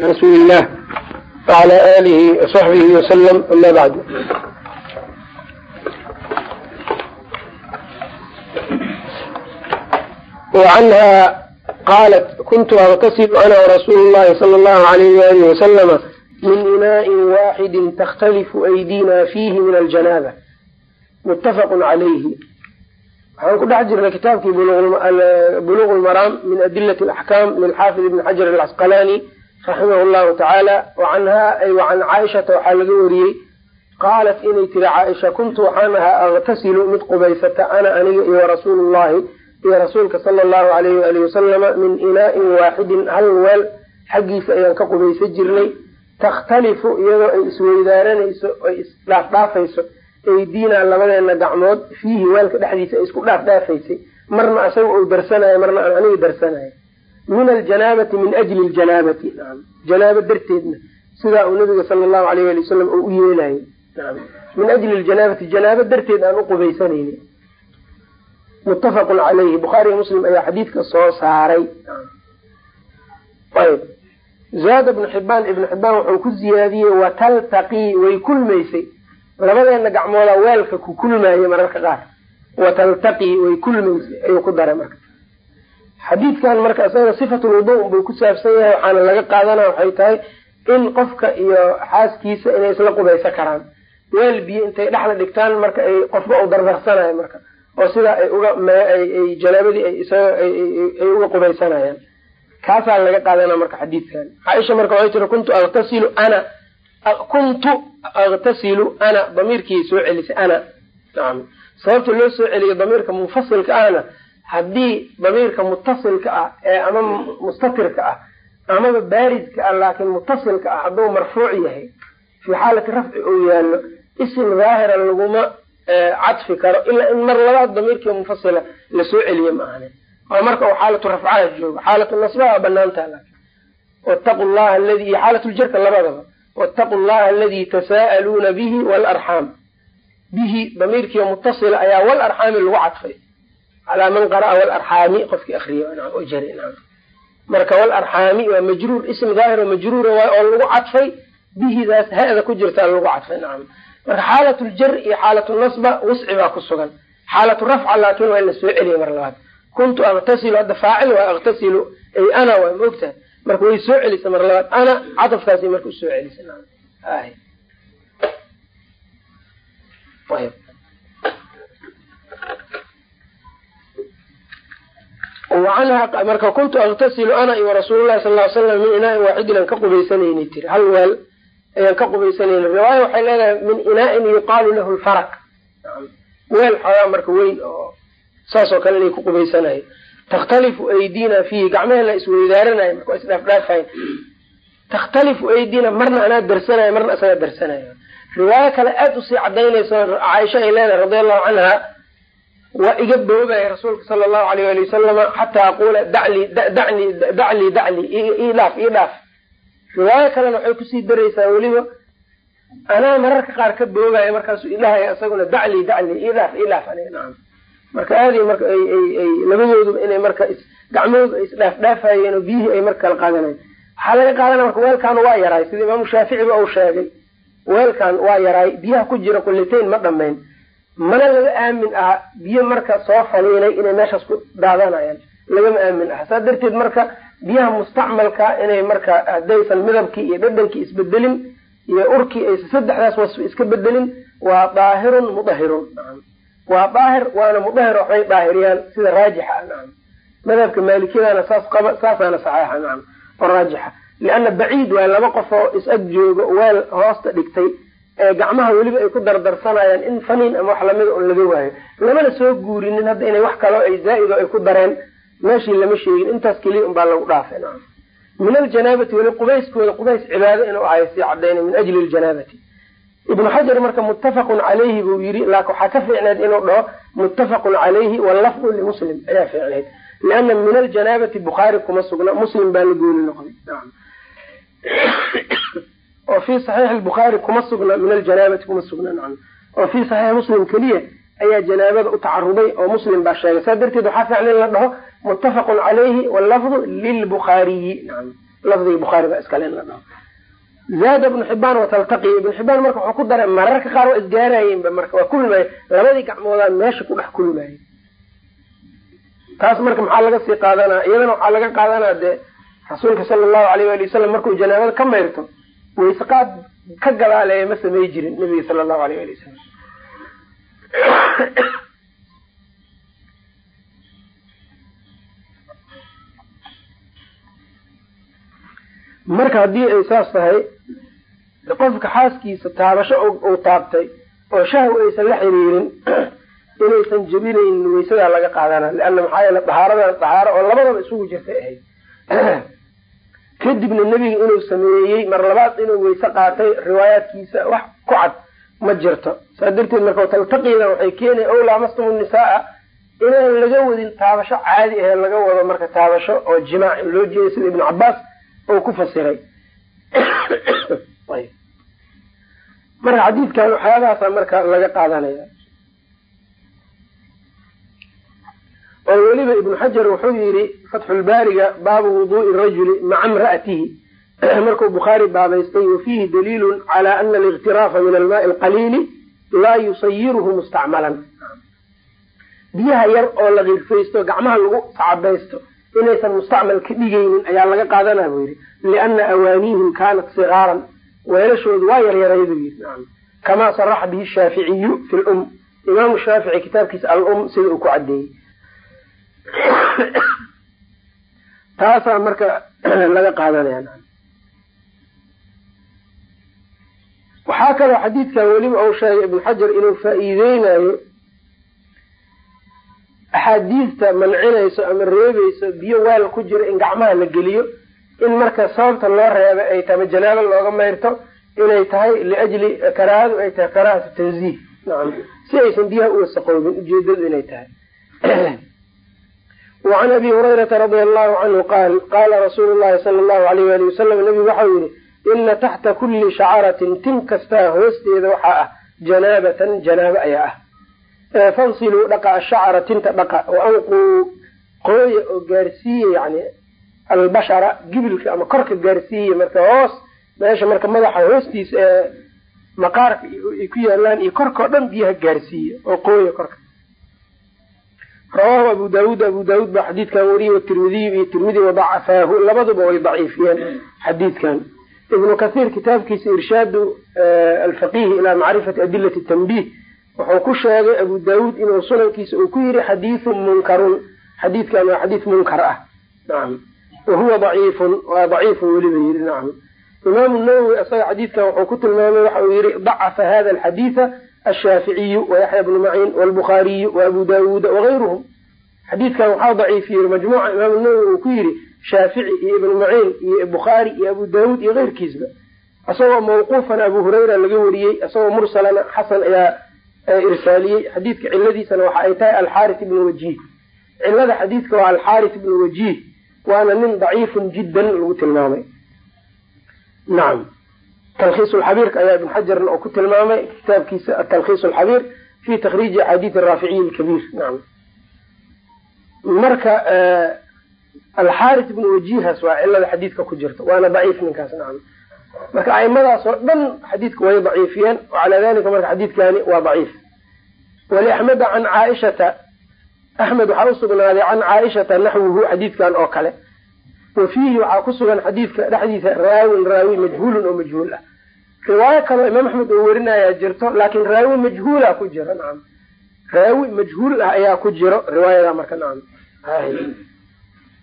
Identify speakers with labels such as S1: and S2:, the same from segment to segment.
S1: rasuuli illah wala alihi wasaxbihi wasalam ama bacdu wacanha qaalat kuntu aktasilu ana warasuulu llahi sala allahu alayh walihi wasalama min inaaءin waaxidi takhtalifu aydina fiihi min aljanaaba muttafaqu calayhi waxaan ku dhex jirnay kitaabkii buluq lmaraam min adilati alaxkaam lilxaafid ibni xajar alcasqalaani raximah llahu tacaala wacanha ay wacan caaishata waxaa laga wariyey qaalat inay tiri caaisha kuntu waxaan ahaa aktasilu mid qubaysata ana aniga iyo warasuulu llahi iyo rasuulka sala allahu alayhi waalihi wasalama min inaain waaxidin hal weel xaggiisa ayaan ka qubaysa jirnay. Takhtalifu iyadoo ay isweydaaranayso ay isdhaafdhaafayso aydiina labadeena gacmood fiihi weelka dhexdiisa ay isku dhaafdhaafaysay. Marna isaga uu darsanayo marna aan aniga darsanayo min aljanaabati min ajli ljanaabati janaabo darteedna sidaa uu nabiga sala allahu alayh ali wasalam uu u yeelayay naam min ajli ljanaabati janaabo darteed aan u qubaysanayni muttafaqun calayhi bukhaariga muslim ayaa xadiidka soo saaray ayb zaada ibnu xibaan ibnu xibaan wuxuu ku ziyaadiyey wataltaqii way kulmaysay labadeena gacmooda weelka ku kulmaayay mararka qaar wataltaqii way kulmaysay ayuu ku daray marka xadiidkan marka isaga sifatul wudu buu ku saabsan yahay waxaana laga qaadana waxay tahay in qofka iyo xaaskiisa inay isla qubaysa karaan. Weel biyo intay dhexda dhigtaan marka ay qofba u dardarsanayo marka oo sidaa ay uga ay janaabadii ay uga qubaysanayaan. Kaasaa laga qaadana marka xadiidkan. Caaisha marka waxay tiri kuntu aktasilu ana kuntu aktasilu ana damiirkii soo celisay ana. Nacam sababta loo soo celiyo damiirka munfasilka ahna haddii damiirka mutasilka ah ee ama mustatirka ah amaba baaridka ah laakiin mutasilka ah hadduu marfuuc yahay fii xaalati rafci uu yaalo isim daahira laguma cadfi karo ilaa in mar labaad damiirkii munfasila la soo celiye ma ahane oo marka uu xaalatu rafcaha joogo xaalatu nasbaha banaantaha laakin wataqu llaha aladi iyo xaalatuljarka labadaba wataqu llaha aladi tasaa'aluuna bihi waalarxaam bihi damiirkii mutasila ayaa walarxaami lagu cadfay calaa man qara'a walarxaami qofkii akriya oo jari marka walarxaami waa majruur ism daahir oo majruura waay oo lagu cadfay bihidaas ha-da ku jirtaa lagu cadfay nacam marka xaalatu ljar iyo xaalatu nasba wusci baa ku sugan xaalatu rafca laakin waa in la soo celiya mar labaad kuntu aktasilu hadda faacil waa aktasilu ay ana waa ma ogtahay marka way soo celisa mar labaad ana cadafkaasi marka u soo celisa anha marka kuntu aktasilu ana iyo rasuul lahi sal ly slam min inaain waaxidin aan ka qubaysanayni tiri. Hal weel ayaan ka qubaysanayni riwaaya waxay leedahay min inaain yuqaalu lahu lfaraq weel xoogaa marka weyn oo saas oo kale inay ku qubaysanayo takhtalifu aydina fiihi. Gacmahela isweydaaranayo marka isdhaafdhaafayn takhtalifu aydina marna anaa darsanayo marna isagaa darsanayo. Riwaayo kale aada u sii cadaynayso caaisha ay leedahay radi allahu canha waa iga boobaya rasuulka sala allahu alayh ali wasalama xataa aquula dacli dacni dacli dacli ii dhaaf ii dhaaf. Riwaayo kalena waxay ku sii daraysaa weliba anaa mararka qaar ka boobaya markaasu idhahaya isaguna dacli dacli ii dhaaf ii dhaaf aniga nacam marka aadi marka ay ay ay labadooduba inay marka gacmahoodu ay isdhaafdhaafayeen oo biyihii ay marka kala qaadanayen waxaa laga qaadana marka weelkan waa yaraay sida imaamu shaaficiba uu sheegay weelkan waa yaraay biyaha ku jira qullitayn ma dhamayn mana laga aamin aha biyo marka soo faliinay inay meeshaas ku daadanayaan lagama aamin aha saas darteed marka biyaha mustacmalka inay marka haddaysan midabkii iyo dhadhankii isbedelin iyo urkii aysa saddexdaas wasfi iska bedelin waa daahirun mudahirun waa daahir waana mudahir waxbay daahiriyaan sida raajixa. Nacam madhabka maalikiyadana saas qaba saasaana saxeixa nacam oo raajixa. Lianna baciid waa laba qof oo is-ag joogo weel hoosta dhigtay gacmaha weliba ay ku dardarsanayaan in faniin ama wax lamida un laga waayo. Lamana soo guurinin hadda inay wax kaloo ay zaa-id oo ay ku dareen. Meeshii lama sheegin. Intaas keliya unbaa lagu dhaafay min aljanaabati weli qubayskooda qubays cibaado inuu ahay sii cadaynay min ajli ljanaabati ibnu xajar marka muttafaqun calayhi buu yiri laakin waxaa ka fiicneyd inuu dhaho muttafaqun calayhi wallafdu limuslim ayaa fiicneyd liana min aljanaabati bukhaari kuma sugna muslim baa la gooni noqday oo fi saxiixi bukhaari kuma sugna min aljanaabati kuma sugna nacam. oo fi saxiixi muslim keliya ayaa janaabada u tacaruday oo muslim baa sheegay. Saa darteed waxaa fiicna in la dhaho muttafaqun calayhi wallafdu lilbukhaariyi nacam. Lafdiga bukhaari baa iskale in la dhaho. Zaada ibnu xibaan wataltaqi ibnu xibaan marka wuxuu ku daray mararka qaar waa isgaarayeenba marka waa kulmay labadii gacmoodaa meesha ku dhex kulmaya taas marka maxaa laga sii qaadanaa? Iyadana waxaa laga qaadanaa dee rasuulka sala allahu alayh wali wasalam markuu janaabada ka mayrto wayseqaad ka gadaaleeya ma samey jirin nabiga sala allahu alayh ali wasalam marka haddii ay saas tahay qofka xaaskiisa taabasho uu taabtay oo shahw aysan la xiriirin inaysan jebinaynin waysadaa laga qaadana leanna maxaa yeele dahaaradan dahaaro oo labadaba isugu jirtay ahayd kadibna nebiga inuu sameeyey mar labaad inuu wayse qaatay riwaayaadkiisa wax ku cad ma jirto. Saa darteed marka taltaqidan waxay keenaya ow laamastumu nisaaa inaan laga wadin taabasho caadi ahe laga wado marka taabasho oo jimaac in loo jeeday sida ibnu cabaas oo ku fasiray. Marka xadiidkan waxyaabahaasa marka laga qaadanaya oo weliba ibnu xajar wuxuu yidhi fatxulbaariga baabu wuduui rajuli maca imra'atihi. Markuu bukhaari baabaystay wa fiihi daliilun cala ana alikhtiraafa min almaai alqaliili laa yusayiruhu mustacmalan. Biyaha yar oo la kirfaysto gacmaha lagu tacabaysto inaysan mustacmal ka dhigaynin ayaa laga qaadanaa buu yidhi liana awaanihim kaanat sigaaran weelashoodu waa yaryarayd buu yidhi. Kamaa saraxa bihi shaaficiyu fi lum imaamu shaafici kitaabkiisa al-um sida uu ku caddeeyey taasaa marka laga qaadanaya. Waxaa kaloo xadiidkan weliba uu sheegay ibnu xajar inuu faa'iideynayo axaadiista mancinayso ama reebayso biyo weel ku jira in gacmaha la geliyo in marka sababta loo reebay ay ma janaabo looga mayrto inay tahay liajli karaahadu ay tahay karaahatu tanziih. Si aysan biyaha u wasaqoobin ujeedadu inay tahay wacan abi hurayrata radia allahu canhu qaal qaala rasuulu llahi sala allahu alayh wali wasalam nabigu waxau yihi ina taxta kulli shacaratin tin kastaa hoosteeda waxaa ah janaabatan janaabo ayaa ah fansiluu dhaqa ashacra tinta dhaqa anquu qooya oo gaarsiiya yani albashara gibilka ama korka gaarsiiya marka hoos meesha marka madaxa hoostiisa ee maqaarka ay ku yaalaan iyo korkao dhan biyaha gaarsiiya oo qooya korka rawaahu abu daawuud abu daawuud baa xadiidkan wariyey watirmidiyu iyo tirmidi wadacafaahu labaduba way daciifiyeen xadiidkan. Ibnu kathiir kitaabkiisa irshaadu alfaqihi ilaa macrifati adilati tanbih wuxuu ku sheegay abu daawuud inuu sunankiisa uu ku yiri xadiidun munkarun. Xadiidkan waa xadiid munkar ah. Nacam wahuwa daciifun waa daciifun weliba yiri nacam imaamu nawowi isaga xadiidkan wuxuu ku tilmaamay waxa uu yihi dacafa hada alxadiida ashaaficiyu wayaxya bnu maciin walbukhaariyu waabu daawuuda wagayruhum xadiidkan waxaa daciifiyey majmuuca imaamu nawowi uu ku yiri shaafici iyo ibnu maciin iyo bukhaari iyo abu daawuud iyo keyrkiisba isagoo mawquufan abu hurayra laga wariyey isagoo mursalana xasan ayaa irsaaliyey xadiidka ciladiisana waxa ay tahay alxaaris ibnu wajiih cilada xadiidka waa alxaaris ibnu wajiih waana nin daciifun jiddan lagu tilmaamay nacam talkhiis lxabiirka ayaa ibn xajarna oo ku tilmaamay kitaabkiisa atalkhiis alxabiir fi takhriiji axaadiis araaficiyi lkabiir nacam marka alxaaris ibnu wajiihaas waa cilada xadiidka ku jirta waana daciif ninkaas nacam marka aimadaas oo dhan xadiidka way daciifiyeen wacalaa dalika marka xadiidkani waa daciif. Waliaxmeda can caaishata axmed waxaa usugnaaday can caaishata naxwuhu xadiidkan oo kale. Wa fiihi waxaa ku sugan xadiidka dhexdiisa raawin raawi majhuulun oo majhuul ah riwaayo kaloo imaam axmed oo werinayaa jirto laakin raawi majhuula ku jiro nacam raawi majhuul ah ayaa ku jiro riwaayada marka nacam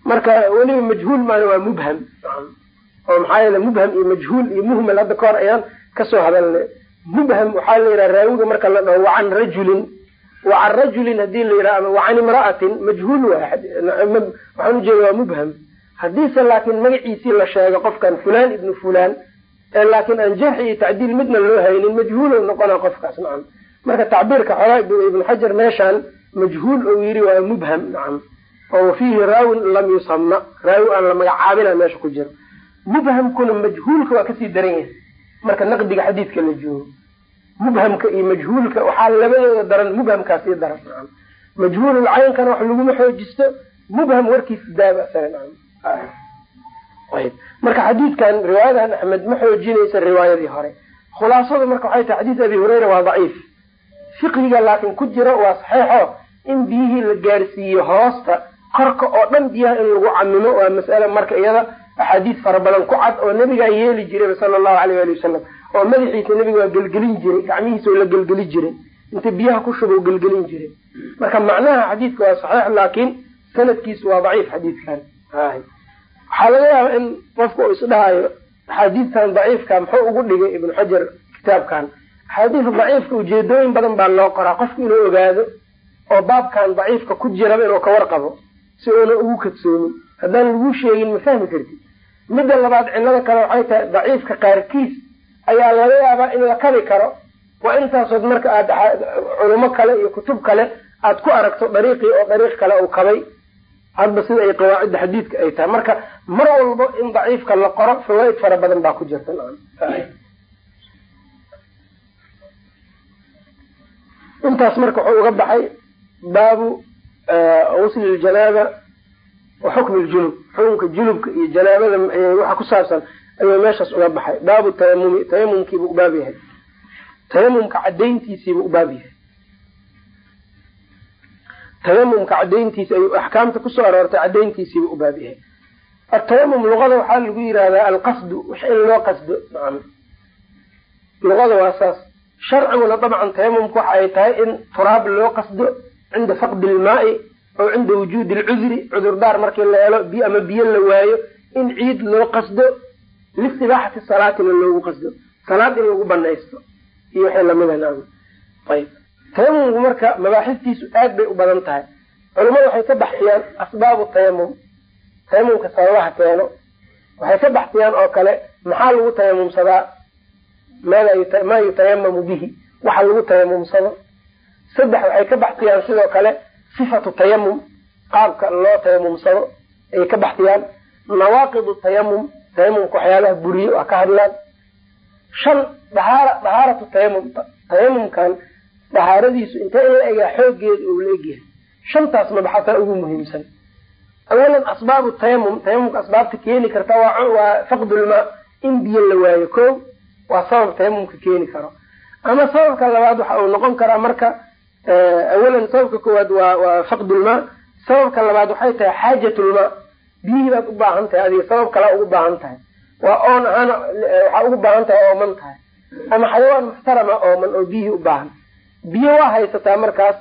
S1: marka weliba majhuul maana waa mubham nacam oo maxaa yeele mubham iyo majhuul iyo muhmal hadda kahor ayaan ka soo hadalnay. Mubham waxaa la yidhaha raawiga marka la dhaho wacan rajulin. Wacan rajulin haddii la yidhaha ama wacan imra'atin majhuul waay waxaan ujeeda waa mubham. Haddiise laakiin magaciisii la sheego qofkan fulan ibnu fulan ee laakiin aan jarxi iyo tacdiil midna loo haynin majhuulow noqona qofkaas nacam. Marka tacbiirka xogaa ibnu xajar meeshaan majhuul ou yiri waa mubham nacam. Oo fiihi raawin lam yusama raawi aan la magacaabina meesha ku jiro. Mubhamkuna majhuulka waa ka sii daran yahay. Marka naqdiga xadiidka la joogo mubhamka iyo majhuulka waxaa labadooda daran mubhamkaa sii daran majhuulul caynkana wax laguma xoojisto mubham warkiisa daaba isaga nacam ayb. Marka xadiidkan riwaayadan axmed ma xoojinaysa riwaayadii hore. Khulaasadu marka waxay tahay xadiis abi hureyra waa daciif. Fiqhiga laakiin ku jira waa saxeixo in biyihii la gaarsiiyo hoosta korka oo dhan biyaha in lagu camimo waa mas'ale marka iyada axaadiis fara badan ku cad oo nebigaa yeeli jirayba sala allahu aleyh ali wasalam oo madaxiisa nebiga waa gelgelin jiray gacmihiisa la gelgeli jiray. Inta biyaha ku shuba gelgelin jiray. Marka macnaha xadiidka waa saxiix laakiin sanadkiisu waa daciif xadiidkan waxaa laga yaaba in qofku uu isdhahayo axaadiistan daciifka muxuu ugu dhigay ibnu xajar kitaabkan. Axaadiisa daciifka ujeedooyin badan baa loo qoraa. Qofku inuu ogaado oo baabkan daciifka ku jiraba inuu ka warqabo si uuna ugu kadsoomin. Haddaan lagu sheegin ma fahmi kartid? Midda labaad cilada kale waxay tahay daciifka qaarkiis ayaa laga yaabaa in la kabi karo. Waa intaasood marka aad culimo kale iyo kutub kale aad ku aragto dariiqii oo dariiq kale uu kabay. Hadba sida ay qawaacidda xadiidka ay tahay. Marka mar walbo in daciifka la qoro fawaaid fara badan baa ku jirta. Intaas marka wuxuu uga baxay baabu gusli ljanaaba wa xukmi ljunub. Xukunka junubka iyo janaabada waxa ku saabsan ayuu meeshaas uga baxay. Baabu tayamumi tayamumkiibuu ubaab yahay. Tayamumka cadayntiisiibuu ubaab yahay. Tayamumka cadayntiisi ayuu axkaamta ku soo aroortay cadayntiisiibuu ubaab yahay atayamum luqada waxaa lagu yihahdaa alqasdu wix in loo qasdo luqada waa saas. Sharciguna dabcan tayamumka waxa ay tahay in turaab loo qasdo cinda faqdi ilmaai oo cinda wujuudi alcudri cudurdaar markii la helo biyo ama biyo la waayo in ciid loo qasdo listibaaxati salaatina loogu qasdo. Salaad in lagu banaysto iyo waxay lamida ayb. Tayamumku marka mabaaxiftiisu aad bay u badan tahay. Culimadu waxay ka baxsiyaan asbaabu tayamum tayamumka sababaha keeno. Waxay ka baxsiyaan oo kale maxaa lagu tayamumsadaa? Maa yutayamamu bihi. Waxa lagu tayamumsado. Saddex waxay ka baxsiyaan sidoo kale sifatu tayamum qaabka loo tayamumsado ayay ka baxsiyaan nawaaqidu tayamum tayamumka waxyaalaha buriye waa ka hadlaan. Shan dahaara dahaaratu tayamum tayamumkan dahaaradiisu intee in la egaa xoogeeda ou la egyahay? Shantaas mabaxataa ugu muhiimsan awalan asbaabu tayamum tayamumka asbaabta keeni karta waa faqdulmaa in biyo la waayo ko waa sabab tayamumka keeni karo ama sababka labaad waxa uu noqon karaa marka awalan sababka koowaad waa waa faqdulmaa sababka labaad waxay tahay xaajatulmaa biyihii baad u baahan tahay adiga sabab kalea ugu baahan tahay waa oon ahaan waxaa ugu baahan tahay ooman tahay ama xayawaan muxtarama ooman oo biyihii u baahan biyo waa haysataa markaas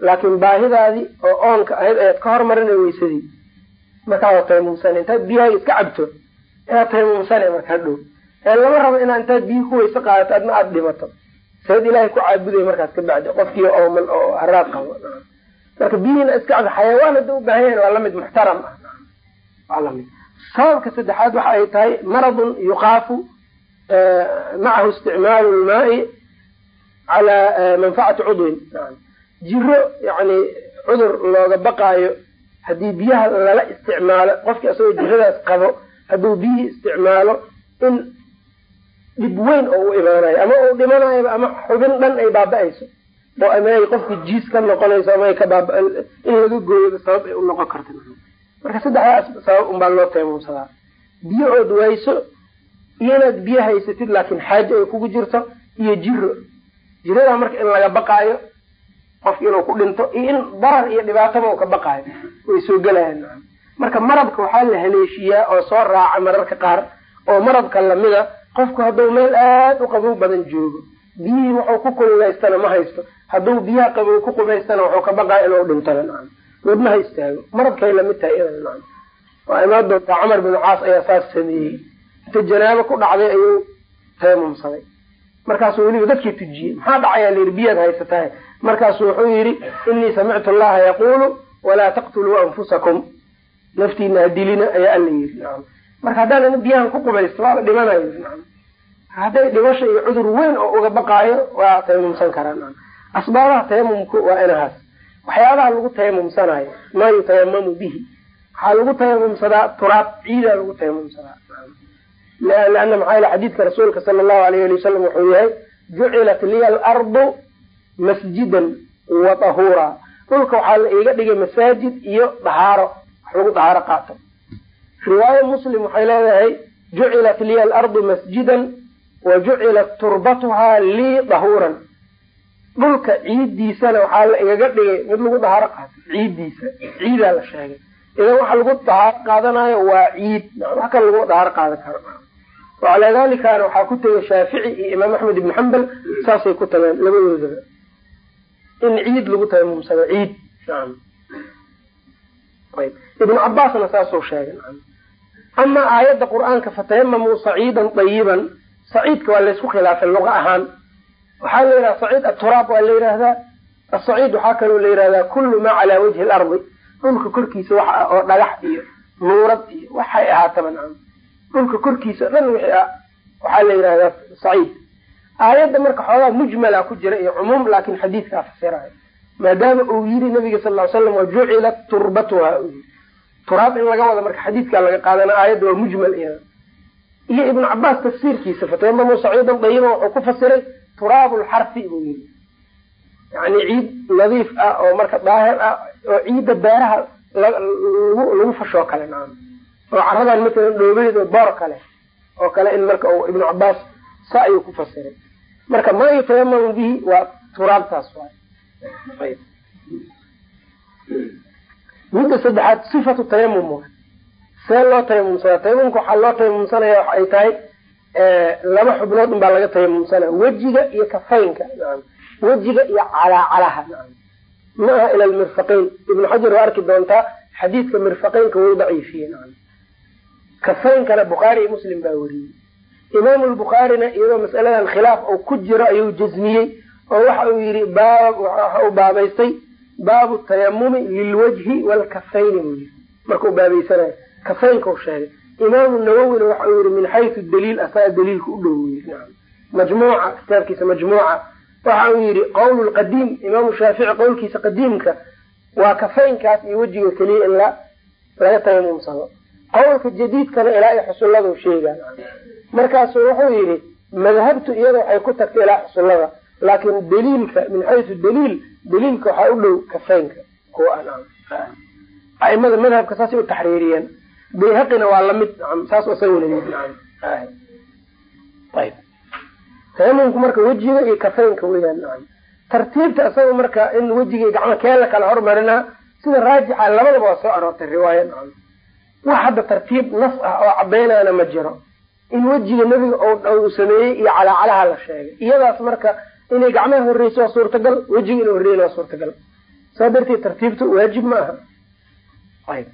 S1: laakiin baahidaadii oo oonka ahayd ayaad ka hormarina weysadii markaa waa taymumsana intaad biyaha iska cabto ayaad taymumsana markaa dhow. Ee lama rabo inaad intaad biyi ku weyse qaadato adna aada dhimato saad ilaahay ku caabuday markaas ka bacdi qofkii ooman oo haraad qabo. Marka biyihiina iska cabto xayawaan hadda u baahan yahan waa la mid muxtaram ah. Waa la mid sababka saddexaad waxa ay tahay maradun yuqaafu macahu isticmaalu lmaai calaa manfacati cudwin jiro yani cudur looga baqaayo haddii biyaha lala isticmaalo qofkii asagoo jiradaas qabo hadduu biyihii isticmaalo in dhib weyn oo u imaanayo ama uu dhimanayoba ama xubin dhan ay baaba-ayso oo ama ay qofka jiis ka noqonayso ama ka baaba in laga gooyoba sabab ay u noqon karta marka saddexdaas sabab unbaa loo taymumsadaa biyo ood wayso iyo inaad biyo haysatid laakiin xaajo ay kugu jirto iyo jiro jiradaa marka in laga baqaayo qofki inuu ku dhinto iyo in darar iyo dhibaataba uu ka baqaayo way soo gelayaan marka marabka waxaa la haleeshiyaa oo soo raaca mararka qaar oo marabka lamida qofku hadduu meel aad u qabow badan joogo biyihii wuxuu ku kulugaystana ma haysto. Hadduu biyaha qabow ku qubaystana wuxuu ka baqaa inuu dhintona nacam wadmaha istaago marabkay la mid tahay iyada nacam waa imaan doontaa cumar bin caas ayaa saas sameeyey. Inta janaabo ku dhacday ayuu tayamumsaday markaasuu weliba dadkii tujiyey. Maxaa dhacayaa layidhi biyaad haysatahay markaasuu wuxuu yidhi inii samictu allaha yaquulu walaa taqtuluu anfusakum. Naftiina hadilina ayaa alla yidhi. Marka haddaan biyahan ku qubaysto waaba dhimanayo. Hadday dhimasho iyo cudur weyn oo uga baqaayo waa tayamumsan karaa nacam asbaabaha tayamumku waa inahaas. Waxyaabaha lagu tayamumsanayo maa yutayamamu bihi. Waxaa lagu tayamumsadaa turaab ciidaa lagu tayamumsadaa leana maxaa yele xadiidka rasuulka sala allahu alayh ali wasalam wuxuu yahay jucilat liya alardu masjidan wa tahuura dhulka waxaa la iiga dhigay masaajid iyo dahaaro wax lagu dahaaro qaato. Riwaayo muslim waxay leedahay jucilat liya alardu masjidan wa jucilat turbatuhaa lii dahuuran dhulka ciiddiisana waxaa la igaga dhigay mid lagu dahaaro qaato ciiddiisa ciidaa la sheegay. Idan waxa lagu dahaaro qaadanayo waa ciid wax kale lagu dahaaro qaadan karo. Wacalaa dalikana waxaa ku tegay shaafici iyo imaam axmed ibn xambal saasay ku in ciid lagu tayamumsado ciid ibnu cabaasna saasuu sheegay amaa aayadda qur'aanka fatayamamuu saciidan dayiban saciidka waa laysku khilaafay luqa ahaan waxaa la yidhaha saciid aturaab waa la yidhaahdaa asaciid waxaa kaloo la yidhahdaa kullu maa calaa wajhi lardi dhulka korkiisa wax ah oo dhagax iyo nuurad iyo waxay ahaataba dhulka korkiisa o dhan wixii ah waxaa la yidhahdaa saciid aayadda marka xoogaa mujmala ku jira iyo cumuum laakin xadiidkaa fasirayo. Maadaama uu yiri nabiga sal ly slam wajucilat turbatuha u turaab in laga wada marka xadiidkaa laga qaadana aayadda waa mujmal iyada iyo ibnu cabaas tafsiirkiisa fatayamamu saciidan dayiban wuxuu ku fasiray turaabulxarfi buu yiri yani ciid nadiif ah oo marka daahir ah oo ciidda beeraha lagu fashoo kale naam. Oo caradan matalan dhoobeyd oo boor kale oo kale in marka ibnu cabaas sa ayuu ku fasiray marka maa yutayamamu bihi waa turaabtaas waay midda saddexaad sifatu tayamum see loo tayamumsanaa tayamumka waxaa loo tayamumsanaya waxa ay tahay laba xubnood un baa laga tayamumsanaya wejiga iyo kafaynka. Wejiga iyo calaacalaha naam. Ma aha ila lmirfaqayn ibnu xajar waa arki doontaa xadiidka mirfaqaynka way daciifiye kafaynkana bukhaari iyo muslim baa weriyey imaamu lbukhaarina iyadoo masaladan khilaaf uu ku jiro ayuu jazmiyey oo waxa uu yihi waxa uu baabaystay baabu tayamumi lilwajhi walkafayni buu yiri markau baabaysanayo kafaynka sheegay. Imaamu nawowina waxa uu yihi min xaysu daliil asaga daliilka u dhow majmuuca kitaabkiisa majmuuca. Waxa uu yihi qowl lqadiim imaamu shaafici qowlkiisa qadiimka waa kafaynkaas iyo wejiga keliya in la laga tayamumsado qowlka jadiidkana ilaa iyo xusulladu sheegaan. Markaasu wuxuu yidhi madhabtu iyada waxay ku tagtay ilaa xusullada laakin daliilka min xaysu daliil daliilka waxaa u dhow kafaynka aimada madhabka saasay u taxriiriyeen. Bayhaqina waa la mid saas ayb. Tayamumku marka wejiga iyo kafaynka weyaan tartiibta isaga marka in wejiga gacmo kee la kala hormarinaa sida raajixa labadaba waa soo aroortay riwaaya wax hadda tartiib nas ah oo cadaynaana ma jiro. In wejiga nebiga uu sameeyey iyo calaacalaha la sheegay. Iyadaas marka inay gacmaha horreyso waa suurtagal wejiga ina horreyn waa suurtagal. Saa darteed tartiibtu waajib ma aha. Ayb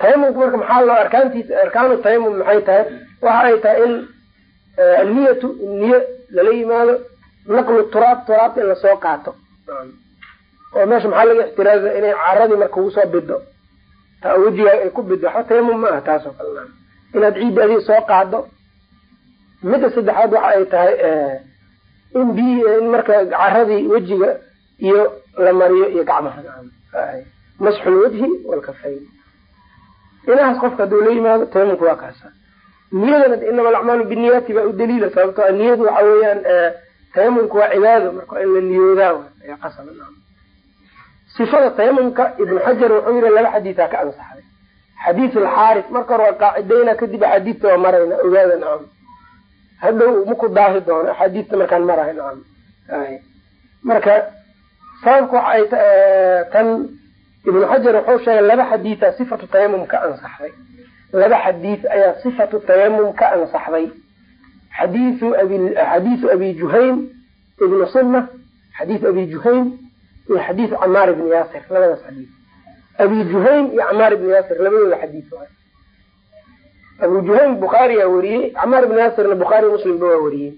S1: tayamumka marka maxaa loo arkaantiisa arkaanu tayamum maxay tahay? Waxa ay tahay in anniyatu niyo lala yimaado naqlu turaab turaabta in la soo qaato. Oo meesha maxaa laga ixtiraaza inay caradii marka ugu soo bido ta wejigaaga ay ku bido waxba tayamum ma aha taasoo kale inaad ciidda adiga soo qaado midda saddexaad waxa ay tahay in bi in marka caradii wejiga iyo la mariyo iyo gacmaha masxu lwajhi walkafayn inahaas qofka hadduu la yimaado tayamumka waa kaasa. Niyadana inama alacmaalu biniyaati baa u daliila sababto niyadu waxa weeyaan tayamumka waa cibaado marka in la niyoodaa qasab sifada tayamumka ibnu xajar wuxuu yihi laba xadiisaa ka ansaxday xadiis alxaaris marka hore waa qaacidayna kadib axaadiista waa marayna ogaada nacam hadhow maku daahi doono axaadiista markaan marahay nacam marka sababka waxa ay tan ibnu xajar wuxuu sheegay laba xadiisa sifatu tayamum ka ansaxday. Laba xadiis ayaa sifatu tayamum ka ansaxday. Xadiisu abi xadiisu abi juhaym ibnu sunna xadiis abi juhaym iyo xadiis camaar ibni yaasir labadaas xadiis. Abi juhaym iyo camaar ibni yaasir labadooda xadiis waay. Abu juhaym bukhaariyaa weriyey camaar ibni yaasirna bukhaari muslimba waa weriyey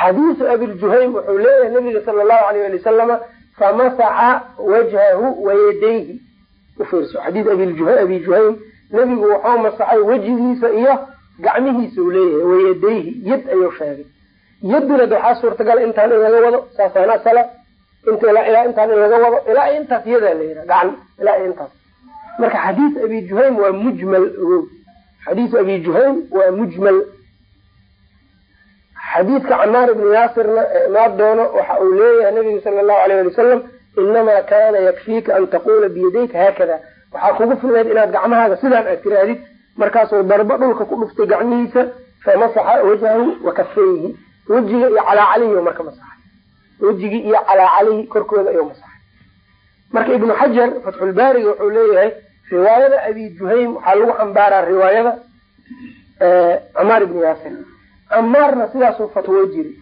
S1: xadiisu abiljuhaym wuxuu leeyahay nabiga sala allahu alayh ali wasalama famasaxa wajhahu wayadayhi ufiirso xadiis abi juhaym nebigu wuxuu masaxay wejigiisa iyo gacmihiisa uu leeyahay wayadayhi yad ayuu sheegay. Yaduna waxaa suurtagala intaan in laga wado saasaan asala. int ilaa intaan in laga wado ilaa intaas yadaa la yidhaha gacan ilaa intaas. Marka xadiis abi juhaym waa mujmal ogow. Xadiisu abi juhaym waa mujmal. Xadiidka camaar ibni yaasirna imaa doono waxa uu leeyahay nabigu sala allahu alayh ali wasalam inamaa kaana yakfiika an taqula biyadayka haakada. Waxaa kugu filayd inaad gacmahaaga sidaan aad tirahdid markaasuu darbo dhulka ku dhuftay gacmihiisa famasaxa wajhahu wa kafeyhi wejiga iyo calaacalihi marka masaxay wejigii iyo calaacalihi korkooda ayuu masaxay. Marka ibnu xajar fatxulbaariga wuxuu leeyahay riwaayada abi juhaym waxaa lagu xambaaraa riwaayada camaar ibni yaasir. Camaarna sidaasuu fatwo jiri.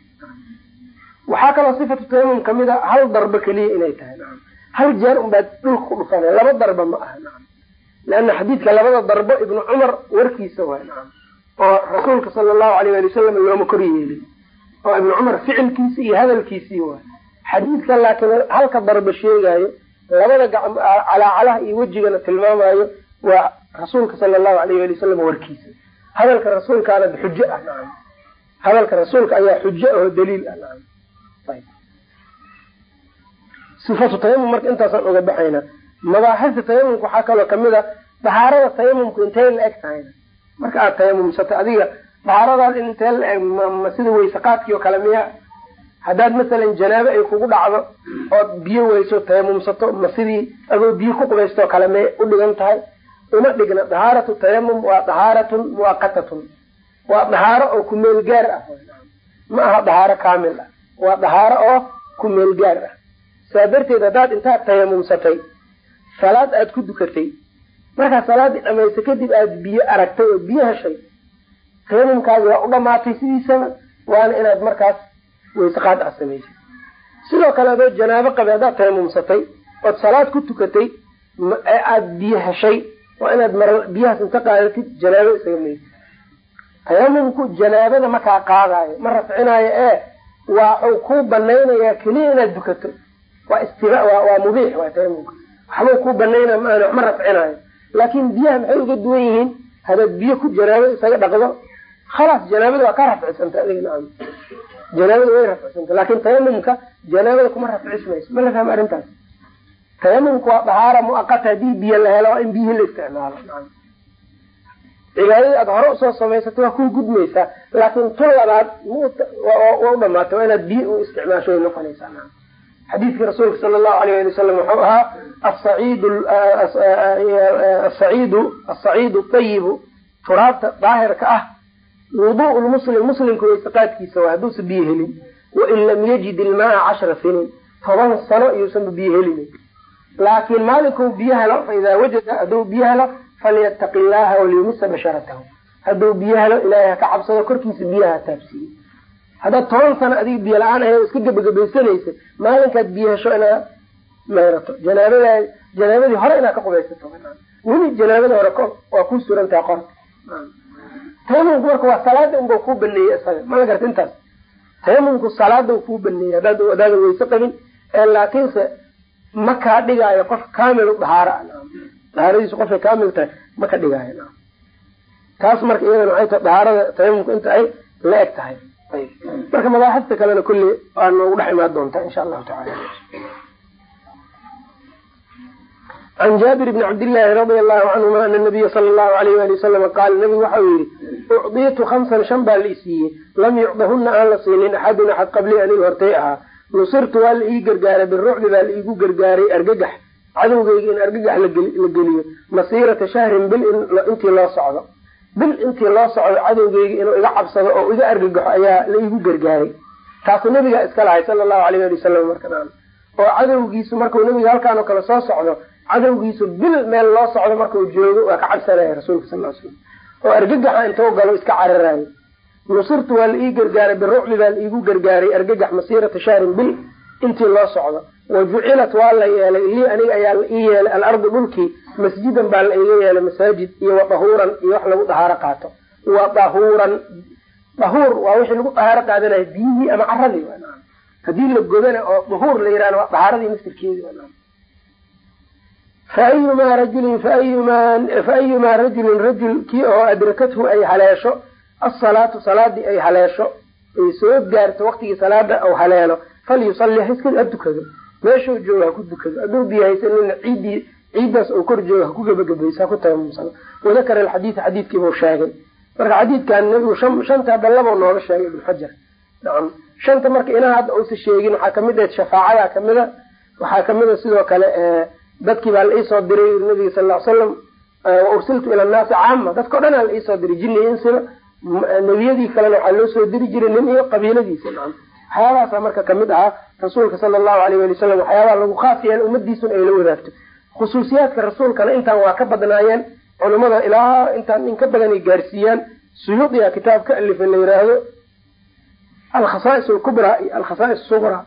S1: Waxaa kaloo sifatu tayamum ka mid a hal darbo keliya inay tahay hal jeer unbaad dhulka ku dhufanay laba darba ma aha leana xadiidka labada darbo ibnu cumar warkiisa waay oo rasuulka sala allahu alayh ali wasalam looma kor yeelin oo ibnu cumar ficilkiisi iyo hadalkiisii waay. Xadiidka laakiin halka darbo sheegaayo labada calaacalaha iyo wejigana tilmaamayo waa rasuulka sala allahu alayh ali wasalam warkiisa. Hadalka rasuulkaana xujo ah naam. Hadalka rasuulka ayaa xujo oo daliil ah naam. Sifatu tayamum marka intaasaan uga baxayna mabaaxista tayamumka waxaa kaloo ka mid a dahaarada tayamumku intay la eg tahayna. Marka aad tayamumsato adiga dahaaradaas intee la eg ma sida weyseqaadkii oo kale miya haddaad masalan janaabo ay kugu dhacdo ood biyo weyso tayamumsato ma sidii adoo biyo ku qubaystoo kale may u dhigan tahay uma dhigna dahaaratu tayamum waa dahaaratun muwaqatatun. Waa dahaaro oo kumeel gaar ah. Ma aha dahaaro kaamil ah. Waa dahaaro oo kumeel gaar ah. Saa darteed haddaad intaad tayamumsatay salaad aada ku dukatay markaa salaaddii dhamaysa kadib aada biyo aragtay oo biyo heshay tayamumkaadi waa u dhamaatay sidiisaba waana inaad markaas weyseqaad ah samaysay sidoo kale adoo janaabo qabay haddaad tayamumsatay ood salaad ku tukatay ee aada biyo heshay waa inaad mar biyahaas inta qaadatid janaabo isaga maysid tayamumku janaabada makaa qaadaayo ma rafcinaayo ee waxuu kuu banaynayaa keliya inaad dukato. Waa istiba waa mubiix waa tayamumka waxbuu kuu banaynaya ma rafcinaayo. Laakin biyaha maxay uga duwan yihiin? Hadaad biyo ku janaabo isaga dhaqdo khalaas janaabada waa ka rafcisanta nacam janaabada way rafcisanta laakin tayamumka janaabada kuma rafcismayso ma la fahma arrintaas tayamumka waa dahaara muaqata haddii biyo la helo waa in biyihii la isticmaalo cibaadadii aada hore u soo samaysatay waa ku gudmaysaa laakin tun labaad waa u dhamaatay waa inaad biyo u isticmaasho way noqonaysaa xadiidkii rasuulka sala allahu alayh ali wasalam wuxuu ahaa asaciidu asaciidu ayibu turaabta daahirka ah wudu lmuslim muslimka weyseqaadkiisa waa hadduusa biyo helin wain lam yajid ilmaaa cashra siniin toban sano iyuusanba biyo helin laakiin maalinkuu biyo helo faidaa wajada hadduu biyo helo falyataqi llaha waliyumisa basharatahu hadduu biyo helo ilaahay ha ka cabsado korkiisa biyaha taabsiiye haddaad toban sano adiga biyo la'aan ahe iska gebagabaysanaysa maalinkaad biyo hesho inaad mayrato janaabada janaabadii hore inaad ka qubaysato weli janaabada hore waa ku surantaha qorta tayamumku marka waa salaada unba kuu baneeyey isaga ma la garta intaas. Tayamumku salaada kuu baneeyey haddaad adaadan weyse qabin laakiinse ma kaa dhigaayo qof kaamil dahaara dahaaradiisu qofkay kaamil tahay ma ka dhigaayo. Taas marka iyadana waxay tahay dahaarada tayamumka inta ay la eg tahay. Marka mabaaxista kalena kulli waa noogu dhex imaan doontaa insha allahu tacala can jaabir bni cabdillaahi radia allahu canhuma ana nabiya sala allahu alayh ali wasalama qaala nabigu waxau yihi ucdiitu khamsan shan baa la isiiyey lam yucdahuna aan la siinin axadun axad qablii aniga hortay ahaa nusirtu waa la ii gargaaray birucdi baa la iigu gargaaray argagax cadowgeyga in argagax la geliyo masiirata shahrin bil intii loo socdo bil intii loo socdo cadowgeyga inuu iga cabsado oo iga argagaxo ayaa la iigu gargaaray taasu nabigaa iska lahay sala allahu alayh ali wasalam markaan oo cadowgiisu markuu nabiga halkaan oo kale soo socdo cadowgiisu bil meel loo socdo markuu joogo waa ka cabsanaya rasuulka sal slam oo argagaxa intuu galo iska cararayo nusirtu waa la ii gargaaray birucdi baa la iigu gargaaray argagax masiirata shahrin bil intii loo socdo. Wa jucilat waa la yeelay lii aniga ayaa la ii yeelay alardu dhulkii masjidan baa la iga yeelay masaajid iyo wa dahuuran iyo wax lagu dahaaro qaato. Wa dahuuran dahuur waa wixii lagu dahaaro qaadanayo biyihii ama caradii haddii la godana oo dahuur la yihahdo waa dahaaradii mastirkeedi faayumaa rajulin faayumaa rajulin rajul kii oo adrakathu ay haleesho asalaatu salaadii ay haleesho ay soo gaarto waktigii salaada u haleelo falyusalli haska ha dukado meeshuu joogo ha ku dukado hadduu biyahaysanina ciiddii ciiddaas uu kor joogo ha ku gebagabayso ha ku tayamumsado wadakara alxadiida sheegay marka xadiidkan nabigu shanta hadda labo nooga sheegay ibnu xajar nacam shanta marka inaha hadda uusa sheegin waxaa ka mid ahayd shafaacada kamida waxaa ka mid a sidoo kale dadkii baa la iisoo diray nabiga sal ly slam wa ursiltu ila annaasi caama dadkao dhan aa la iisoo diri jinni insiba nebiyadii kalena waxaa loo soo diri jiray nin iyo qabiiladiisa. Waxyaabahaasa marka ka mid ahaa rasuulka sala allahu alayh wali wasalam waxyaabaha lagu khaas yeela ummadiisun ay la wadaagto. Khusuusiyaadka rasuulkana intaan waa ka badnaayeen culimada ilaa intaan in ka badan gaarsiiyaan suyuudiya kitaab ka alifay la yiraahdo alkhasaais alkubraa iyo alkhasaais suqraa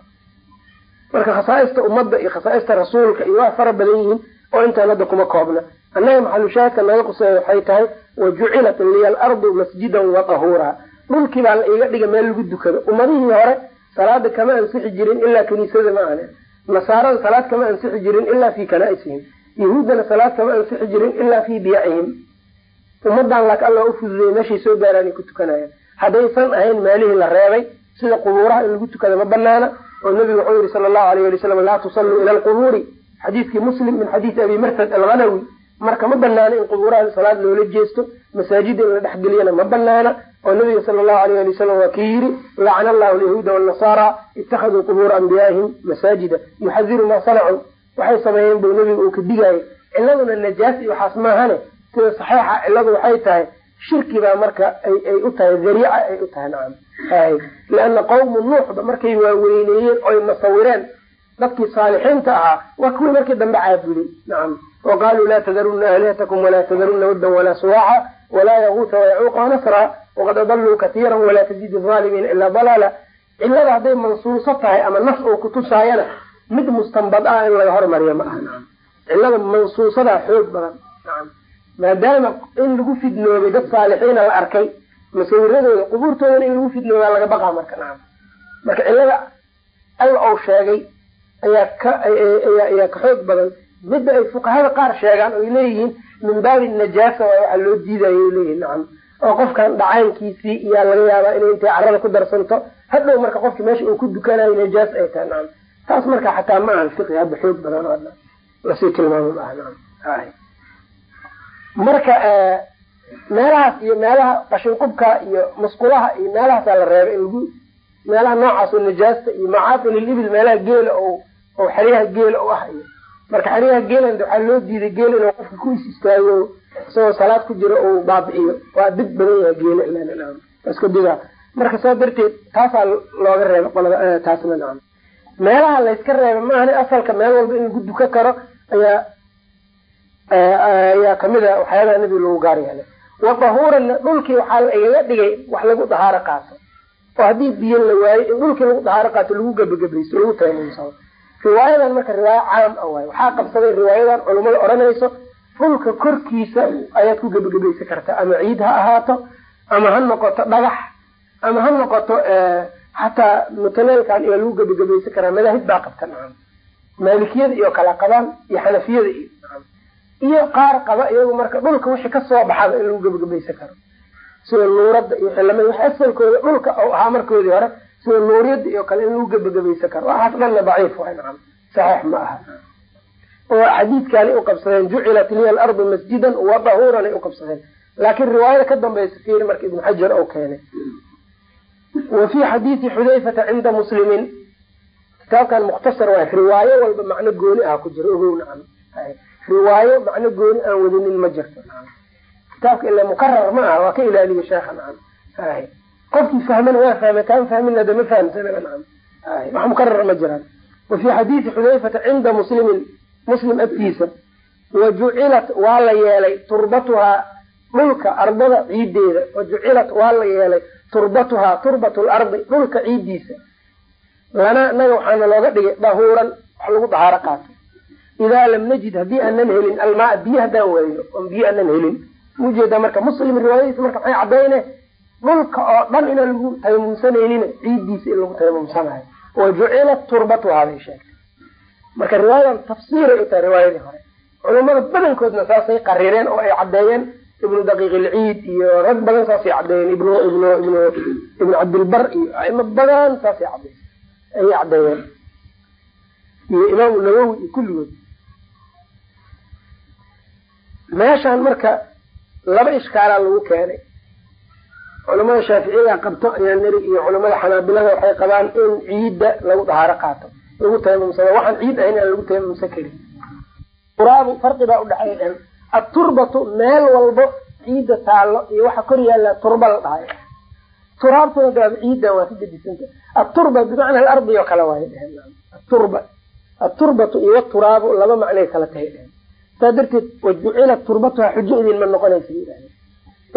S1: marka khasaaista ummadda iyo khasaaista rasuulka iyo waa fara badan yihiin oo intaan hadda kuma koobna. Annaga maxalushaadka naga quseeya waxay tahay wa jucilat liya alardu masjidan wa tahuuraa dhulkii baa la iga dhiga meel lagu dukado. Ummadihii hore salaada kama ansixi jirin ilaa kaniisada ma ahne. Nasaarada salaad kama ansixi jirin ilaa fi kanaaisihim. Yahuuddana salaad kama ansixi jirin ilaa fi biyacihim ummadan laakin alla ufududey meeshay soo gaaraan ku tukanayaan. Haddaysan ahayn meelihii la reebay sida qubuuraha in lagu tukada ma banaana oo nabigu wuxuu yihi sala allahu alayh ali wasalam laa tusalluu ila alqubuuri. Xadiidkii muslim min xadiidi abi marsad alghanawi marka ma banaana in qubuuraha salaad loola jeesto masaajida in la dhexgeliyana ma banaana oo nabiga sala allahu alayh ali wasalam waa kii yiri lacana allahu alyahuuda waalnasaara ittakhaduu qubuura anbiyaa'ihim masaajida yuxadiru maa sanacuu. Waxay sameeyeen buu nabiga uu ka digaayay ciladuna najaas iyo waxaas maahane sida saxiixa ciladu waxay tahay shirki baa marka ay u tahay dariica ay u tahay nacam hay liana qawmu nuuxba markay waaweyneeyeen oy masawireen. Dadkii saalixiinta ahaa waa kuwii markii dambe caabuday. Nacam wa qaaluu laa tadarunna aalihatakum walaa tadarunna waddan walaa suwaaca walaa yaguuta wayacuuqa nasra waqad adaluu katiira walaa taziid aalimiina ilaa dalaala. Cilada hadday mansuuso tahay ama nas uu kutusaayana mid mustanbad ah in laga hormariyo ma aha. Cilada mansuusadaa xoog badan. Maadaama in lagu fidnoobay dad saalixiina la arkay masawiradooda qubuurtoodana in lagu fidnoobaa laga baqaa marka nacam marka cilada alla ou sheegay ayaa ka ayaa ka xoog badan. Midda ay fuqahada qaar sheegaan oy leeyihiin min baabi najaasa waa waxaa loo diidayo ay leeyihiin nacam oo qofkan dhacaynkiisii iyaa laga yaabaa inay intay carada ku darsanto. Hadhow marka qofki meesha uu ku dukanayo najaas ay tahay nacam taas marka xataa ma ahan fiqi hadda xoog badan la sii tilmaamo ma aha nacam marka meelahaas iyo meelaha qashinqubka iyo musqulaha iyo meelahaasaa la reebay in lagu meelaha noocaas oo najaasta iyo macaafililibil meelaha geela o oo xeryaha geela u ah iyo marka xeryaha geelan waxaa loo diiday geela inuu qofka ku is istaago isagoo salaad ku jiro uu baabi'iyo. Waa dib badan yaha geela iska digaa marka saa darteed taasaa looga reebay qolada taasna nacam. Meelaha layska reebay maahane asalka meel walba in lagu duka karo ayaa ayaa ka mid a waxyaabaha nebiga lagu gaar yeelay wa dahuuranna dhulkii waxaa la igaga dhigay wax lagu dahaaro qaato. Oo haddii biyo la waayo in dhulkii lagu dahaaro qaato lagu gebagabaysto lagu tayamumsado riwaayadan marka riwaayo caam ah waay waxaa qabsaday riwaayadan culummada odhanayso dhulka korkiisa ayaad ku gebagabaysan kartaa ama ciid ha ahaato ama ha noqoto dhagax ama ha noqoto xataa mutaleelkan iyo lagu gebagabaysan karaa madaahib baa qabta nacam maalikiyada iyo kala qabaan iyo xanafiyada iyo iyo qaar qaba iyagu marka dhulka wixii ka soo baxada in lagu gebagabaysan karo. Sida nuurada iyo xilamada wax asalkooda dhulka oo ahaa markoodii hore sida nuuriyada iyo kale in lagu gebagabaysan karo. Waxaas dhanna daciif waay nacam saxiix ma aha. Oo xadiidkaanay uqabsadeen jucilat liya alardu masjidan wa dahuuran ay uqabsadeen laakiin riwaayada ka dambaysa fiiri marka ibnu xajar oo keenay. Wa fi xadiidi xudayfata cinda muslimin. Kitaabkan mukhtasar waay riwaayo walba macno gooni ah ku jiro ogow nacam riwaayo macno gooni aan wadinin ma jirto. Kitaabka ila mukarar ma aha waa ka ilaaliya sheekha nacam. Hay qofkii fahmana waa fahmay kaan fahmina ma fahamsanaba nacam. Hay wax mukarar ma jiraan. Wa fi xadiidi xudayfata cinda muslimin muslim agtiisa wa jucilat waa la yeelay turbatuhaa dhulka ardada ciideeda wa jucilat waa la yeelay turbatuhaa turbatu lardi dhulka ciiddiisa. Lana naga waxaana looga dhigay dahuuran wax lagu dahaaro qaato idaa lam najid haddii aanan helin almaa biyo haddaan weyno oon biyo aanan helin mujeeda marka muslim riwaayadiisa marka maxay caddayne dhulka oo dhan inaan lagu tayamumsanaynin ciiddiisa in lagu tayamumsanayo wa jucilat turbatuhaa bay sheegtay marka riwaayadan tafsiiray u tahay riwaayadii hore. Culamada badankoodna saasay qarireen oo ay caddeeyeen ibnu daqiiq ilciid iyo rag badan saasay caddeeyeen ibnu ibnu ibnu ibnu cabdilbar iyo aimo badan saasay caddeey ayay caddeeyeen. Iyo imaamu nawowi iyo kulligood meeshaan marka laba ishkaalaa lagu keenay. Culamada shaaficiyada qabto ayaa neri iyo culamada xanaabilada waxay qabaan in ciidda lagu dahaaro qaato lagu tayamumsado waxaan ciid ahayn aan lagu tayamumsan karin. Quraabu farqi baa udhexeeya aturbatu meel walbo ciidda taallo iyo waxa kor yaalla turba la dhahay. Turaabtuna daaba ciiddan waa ka gedisanta aturba bimacna alardi kale waay dheheen aturba aturbatu iyo waturaabu laba macnay kala tahay dheheen saa darteed wajucila turbatuha xujo idin ma noqonaysa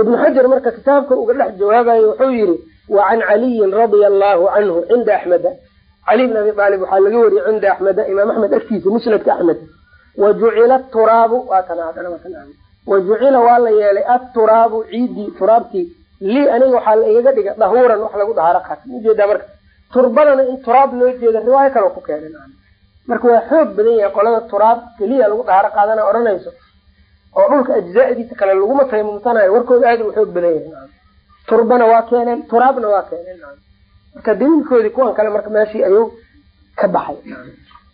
S1: ibnu xajar marka kitaabka uga dhex jawaabayo wuxuu yidhi wa can caliyin radia allahu canhu cinda axmeda. Cali bn abi aalib waxaa laga wariyey cinda axmeda imaam axmed agtiisa musnadka axmed. Wajucila turaabu waa wajucila waa la yeelay aturaabu ciidii turaabtii lii aniga waxaa la igaga dhiga dahuuran wax lagu dahaaro qaata u jeedaa marka turbadana in turaab loo jeeda riwaayo kale ku keenay marka waa xoog badan yahay qolada turaab keliya lagu dahaaro qaadana odhanayso. Oo dhulka ajzaadiisa kale laguma taymumsanayo warkooda aada u xoog badan yahay. Turbana waa keeneen turaabna waa keeneen. Marka daliilkoodii kuwan kale marka meeshii ayuu ka baxay.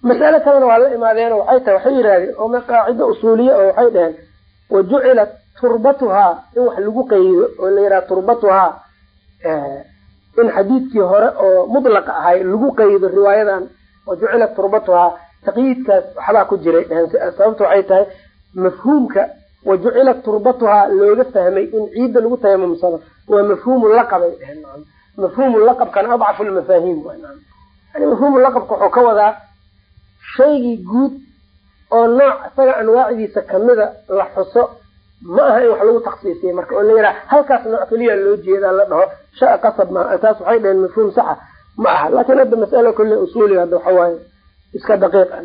S1: Mas'ale kalena waa la imaadeen waxay tahay waxay yidhahdeen oo qaacido usuuliye oo waxay dhaheen wajucilat turbatuhaa in wax lagu qaydo oo la yidhaha turbatuhaa in xadiidkii hore oo mutlaqa ahay lagu qaydo riwaayadan wajucilat turbatuhaa taqyiidkaas waxbaa ku jiray sababta waxay tahay mafhuumka wajucilat turbatuhaa looga fahmay in ciidda lagu tayamumsado waa mafhuumu laqabay mafhuumu laqabkana adcafu lmafaahiim yani mafhuumu laqabka wuxuu ka wadaa shaygii guud oo nooc isaga anwaacdiisa kamida la xuso ma aha in wax lagu taksiisiya marka oo la yidhaha halkaas nooc keliya loo jeedaa la dhaho sha qasab ma taas waxay dhaheen mafhuum saxa ma aha. Laakiin hadda mas'alo kolle usuuliga hadda waxa waaye iska daqiiq a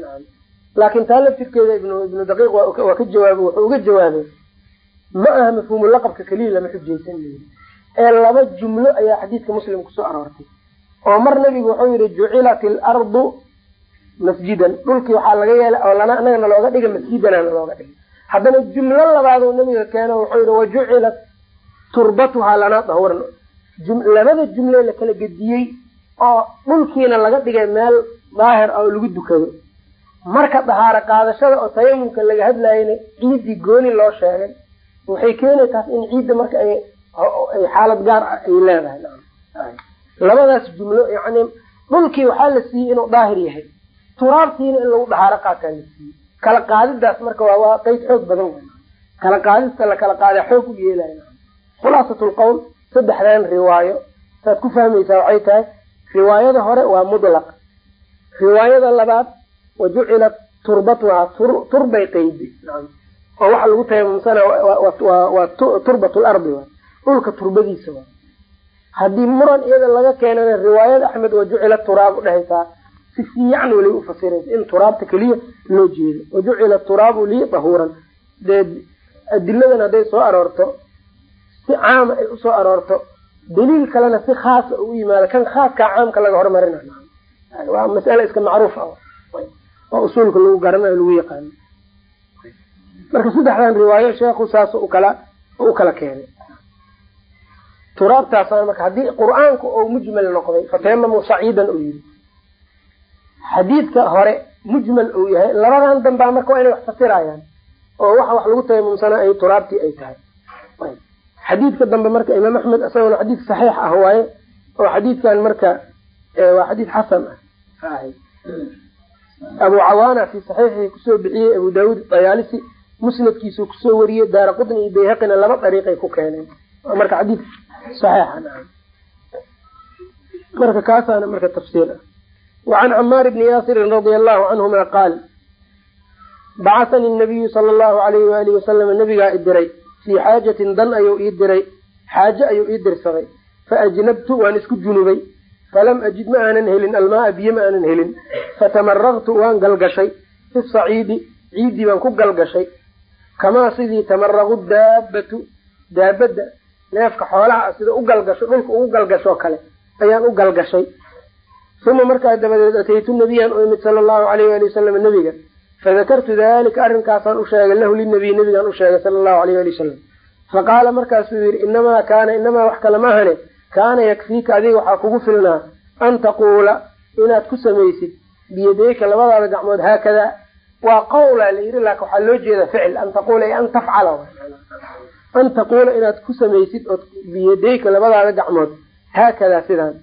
S1: laakiin taa laftirkeeda ibnu daqiiq waa ka jawaabay wuxuu uga jawaabay ma aha mafhuumu laqabka keliya lama xujaysan ee laba jumlo ayaa xadiidka muslim ku soo aroortay. Oo mar nabigu wuxuu yihi jucilat ilardu masjidan. Dhulkii waxaa laga yeelay oo lana anagana looga dhiga masjidanana looga dhigay. Haddana jumlo labaad oo nabiga keeno wuxuu yihi wajucilat turbatuhaa lana dahwaran labada jumle la kala gediyey oo dhulkiina laga dhigay meel daahir ah oo lagu dukado marka dahaaro qaadashada oo tayamumka laga hadlayna ciiddii gooni loo sheegay. Waxay keenaytaas in ciidda marka ay xaalad gaar ah ay leedahay. Labadaas jumlo yani dhulkii waxaa la siiyey inuu daahir yahay. Turaabtiina in lagu dahaaro qaataa la siiyey. Kala qaadidaas marka waa waa qeyd xoog badan. Kala qaadista la kala qaada xoog u yeelay. Khulaasatlqowl saddexdan riwaayo. Saad ku fahmaysaa waxay tahay riwaayada hore waa mutlaq. Riwaayada labaad wajucilat turbatuhaa turbay qeydi. Oo waxa lagu tayamumsana waa turbat lardi dhulka turbadiisa waa haddii muran iyada laga keenana riwaayada axmed wajucila turaab udhehaysaa si fiican weli ufasiraysa in turaabta keliya loo jeedo. Wajucila turaabu lii dahuuran dee adiladan hadday soo aroorto si caama ay u soo aroorto daliil kalena si khaasa u yimaado kan khaaskaa caamka laga hormarina waa masale iska macruuf ah. Oo usuulka lagu garanayo lagu yaqaano marka saddexdan riwaayo sheekhu saas u kala u kala keenay. Turaabtaasna marka haddii qur'aanku oo mujmal noqday fatayamamu saciidan uu yiri xadiidka hore mujmal uu yahay labadan dambaa marka waa inay wax fasirayaan oo waxa wax lagu tayamumsana ay turaabtii ay tahay xadiidka dambe marka imaam axmed isagona xadiid saxiix ah waaye oo xadiidkan marka waa xadiid xasan ah. Abu cawaana fi saxiixii ku soo bixiyey abu daawuud dayaalisi musnadkiisu ku soo wariyey daara qutni iyo bayhaqina laba dariiqay ku keeneen. Marka xadiid saxiixa marka kaasaana marka tafsiir ah. Wacan camaar bni yaasirin radia allahu canhuma qaal bacahani nabiyu sala allahu alayhi waalihi wasalam nabigaa i diray fii xaajatin dan ayuu ii diray xaaje ayuu ii dirsaday. Faajnabtu waan isku junubay. Falam ajid ma aanan helin. Almaaa biyo ma aanan helin. Fatamaraqtu waan galgashay. Fi saciidi ciiddii baan ku galgashay. Kamaa sidii tamaraqu daabatu daabadda neefka xoolaha sida u galgasho dhulka ugu galgashoo kale ayaan u galgashay. Uma markaa dabadeed ataytu nabiyaan u imid sala allahu alayh ali wasalam nabiga fadakartu dalika arrinkaasaan sheegay lahu linabiy nabigaan sheegay sala allahu alayh ali wasalam faqaala markaasuu yihi inamaa kaana inamaa wax kale maahane kaana yakfiika adiga waxaa kugu filnaa an taquula inaad ku samaysid biyadeyka labadaada gacmood haakadaa waa qawla la yiri laakin waxaa loo jeeda ficil an taquula an tafcala an taquula inaad ku samaysid ood biyadeyka labadaada gacmood haakadaa sidaan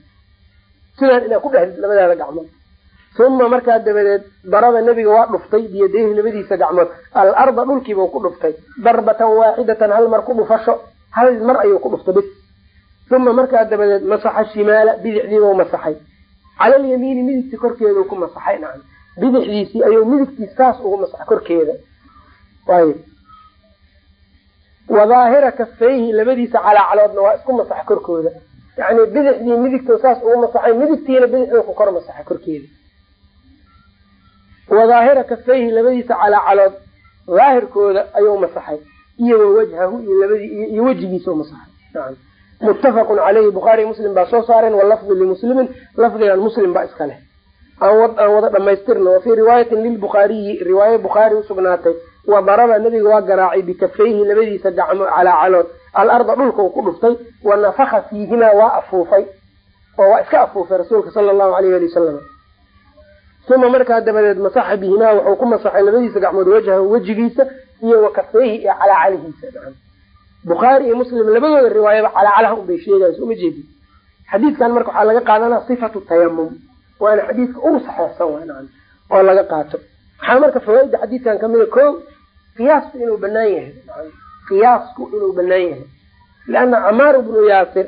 S1: sidaan inaad ku dhehdid labadaada gacmood uma markaa dabadeed daraba nebiga waa dhuftay biyadayhi labadiisa gacmood alarda dhulkiibau ku dhuftay darbatan waaxidatan hal mar ku dhufasho hal mar ayuu ku dhuftay bis uma markaa dabadeed masaxa shimaala bidixdiibau masaxay cala alyamiini midigti korkeedau ku masaxay nacam bidixdiisii ayuu midigtiis saas ugu masaxay korkeeda ayb wa daahira kafayhi labadiisa calaacaloodna waa isku masaxay korkooda yani bidixdii midigto saas ugu masaxay midigtiina bidixduu ku kor masaxay korkeeda wa daahira kafayhi labadiisa calaacalood daahirkooda ayuu masaxay iyo wa wajhahu iyo wejigiisa masaxay. Nacam muttafaqun caleyhi bukhaariy muslim baa soo saareen walafdu limuslimin lafdigan muslim baa iska leh. Aan wada dhamaystirna wa fii riwaayatin lilbukhaariyi riwaaye bukhaari usugnaatay wa daraba nabiga waa garaacay bikafayhi labadiisa gacmo calaacalood alarda dhulka uu ku dhuftay wa nafaka fiihimaa waa afuufay oo waa iska afuufay rasuulka sala allahu alayh ali wasalam uma markaa dabadeed masaxa bihimaa wuxuu ku masaxay labadiisa gacmood wajhahu wejigiisa iyo wa kafayhi iyo calaacalihiisa bukhaari iyo muslim labadooda riwaayaba calaacalaha unbay sheegayan soo ma jeedi xadiidkan marka waxaa laga qaadanaa sifatu tayamum waana xadiidka ugu saxeexsan waan oo laga qaato waxaa marka fawaaida xadiidkan kamida ko qiyaasku inuu banaan yahay qiyaasku inuu banaan yahay leana camaar ibnu yaasir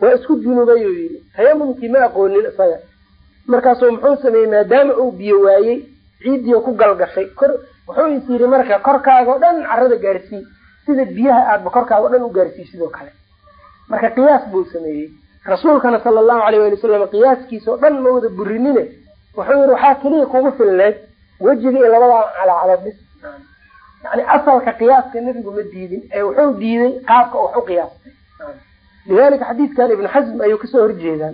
S1: waa isku junubay uu yidhi tayamumkii ma aqoonin isaga markaasuu muxuu sameeyey maadaama uu biyo waayey ciidiio ku galgashay kor wuxuu is yidhi marka korkaaga o dhan carada gaarsii sida biyaha aadba korkaaga o dhan u gaarsii sidoo kale. Marka qiyaas buu sameeyey. Rasuulkana sala allahu alayh wali wasalam qiyaaskiisa oo dhan ma wada burinine. Wuxuu yihi waxaa keliya kugu filneed wejiga iyo labadaa calaacalood bis yani asalka qiyaaska nebigu ma diidin ee wuxuu diiday qaabka wax u qiyaastay lidalika xadiidkan ibnu xasm ayuu ka soo horjeedaa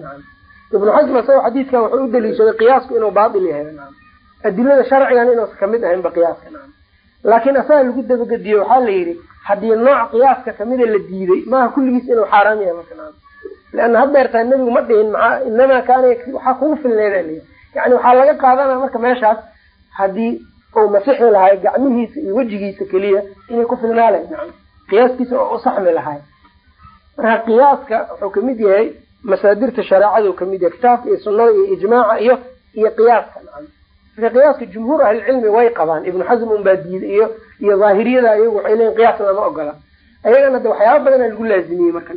S1: ibnu xasm isagoo xadiidkan wuxuu u daliishaday qiyaasku inuu baatil yahay adilada sharcigan inuusa ka mid ahaynba qiyaaska laakiin asaga lagu dabagediyo waxaa la yidhi haddii nooc qiyaaska kamida la diiday maaha kulligiis inuu xaaraam yahay marka leana haddeertaa nebigu ma dhihin maxaa inamaa kaana waxaa kugu filneeda yani waxaa laga qaadanaya marka meeshaas haddii uu masixi lahay gacmihiisa iyo wejigiisa keliya inay ku filnaa lahay qiyaaskiisa oo usaxmi lahay marka qiyaaska wuxuu ka mid yahay masaadirta shareecadu ka mid yahay kitaabka iyo sunada iyo ijmaaca iyo iyo qiyaaska. Marka qiyaaska jumhuur ahlicilmi way qabaan. Ibnu xasm un baa diiday iyo iyo daahiriyada iyagu waxay leeyiin qiyaas lama ogola. Ayagana de waxyaaba badana lagu laazimiyey marka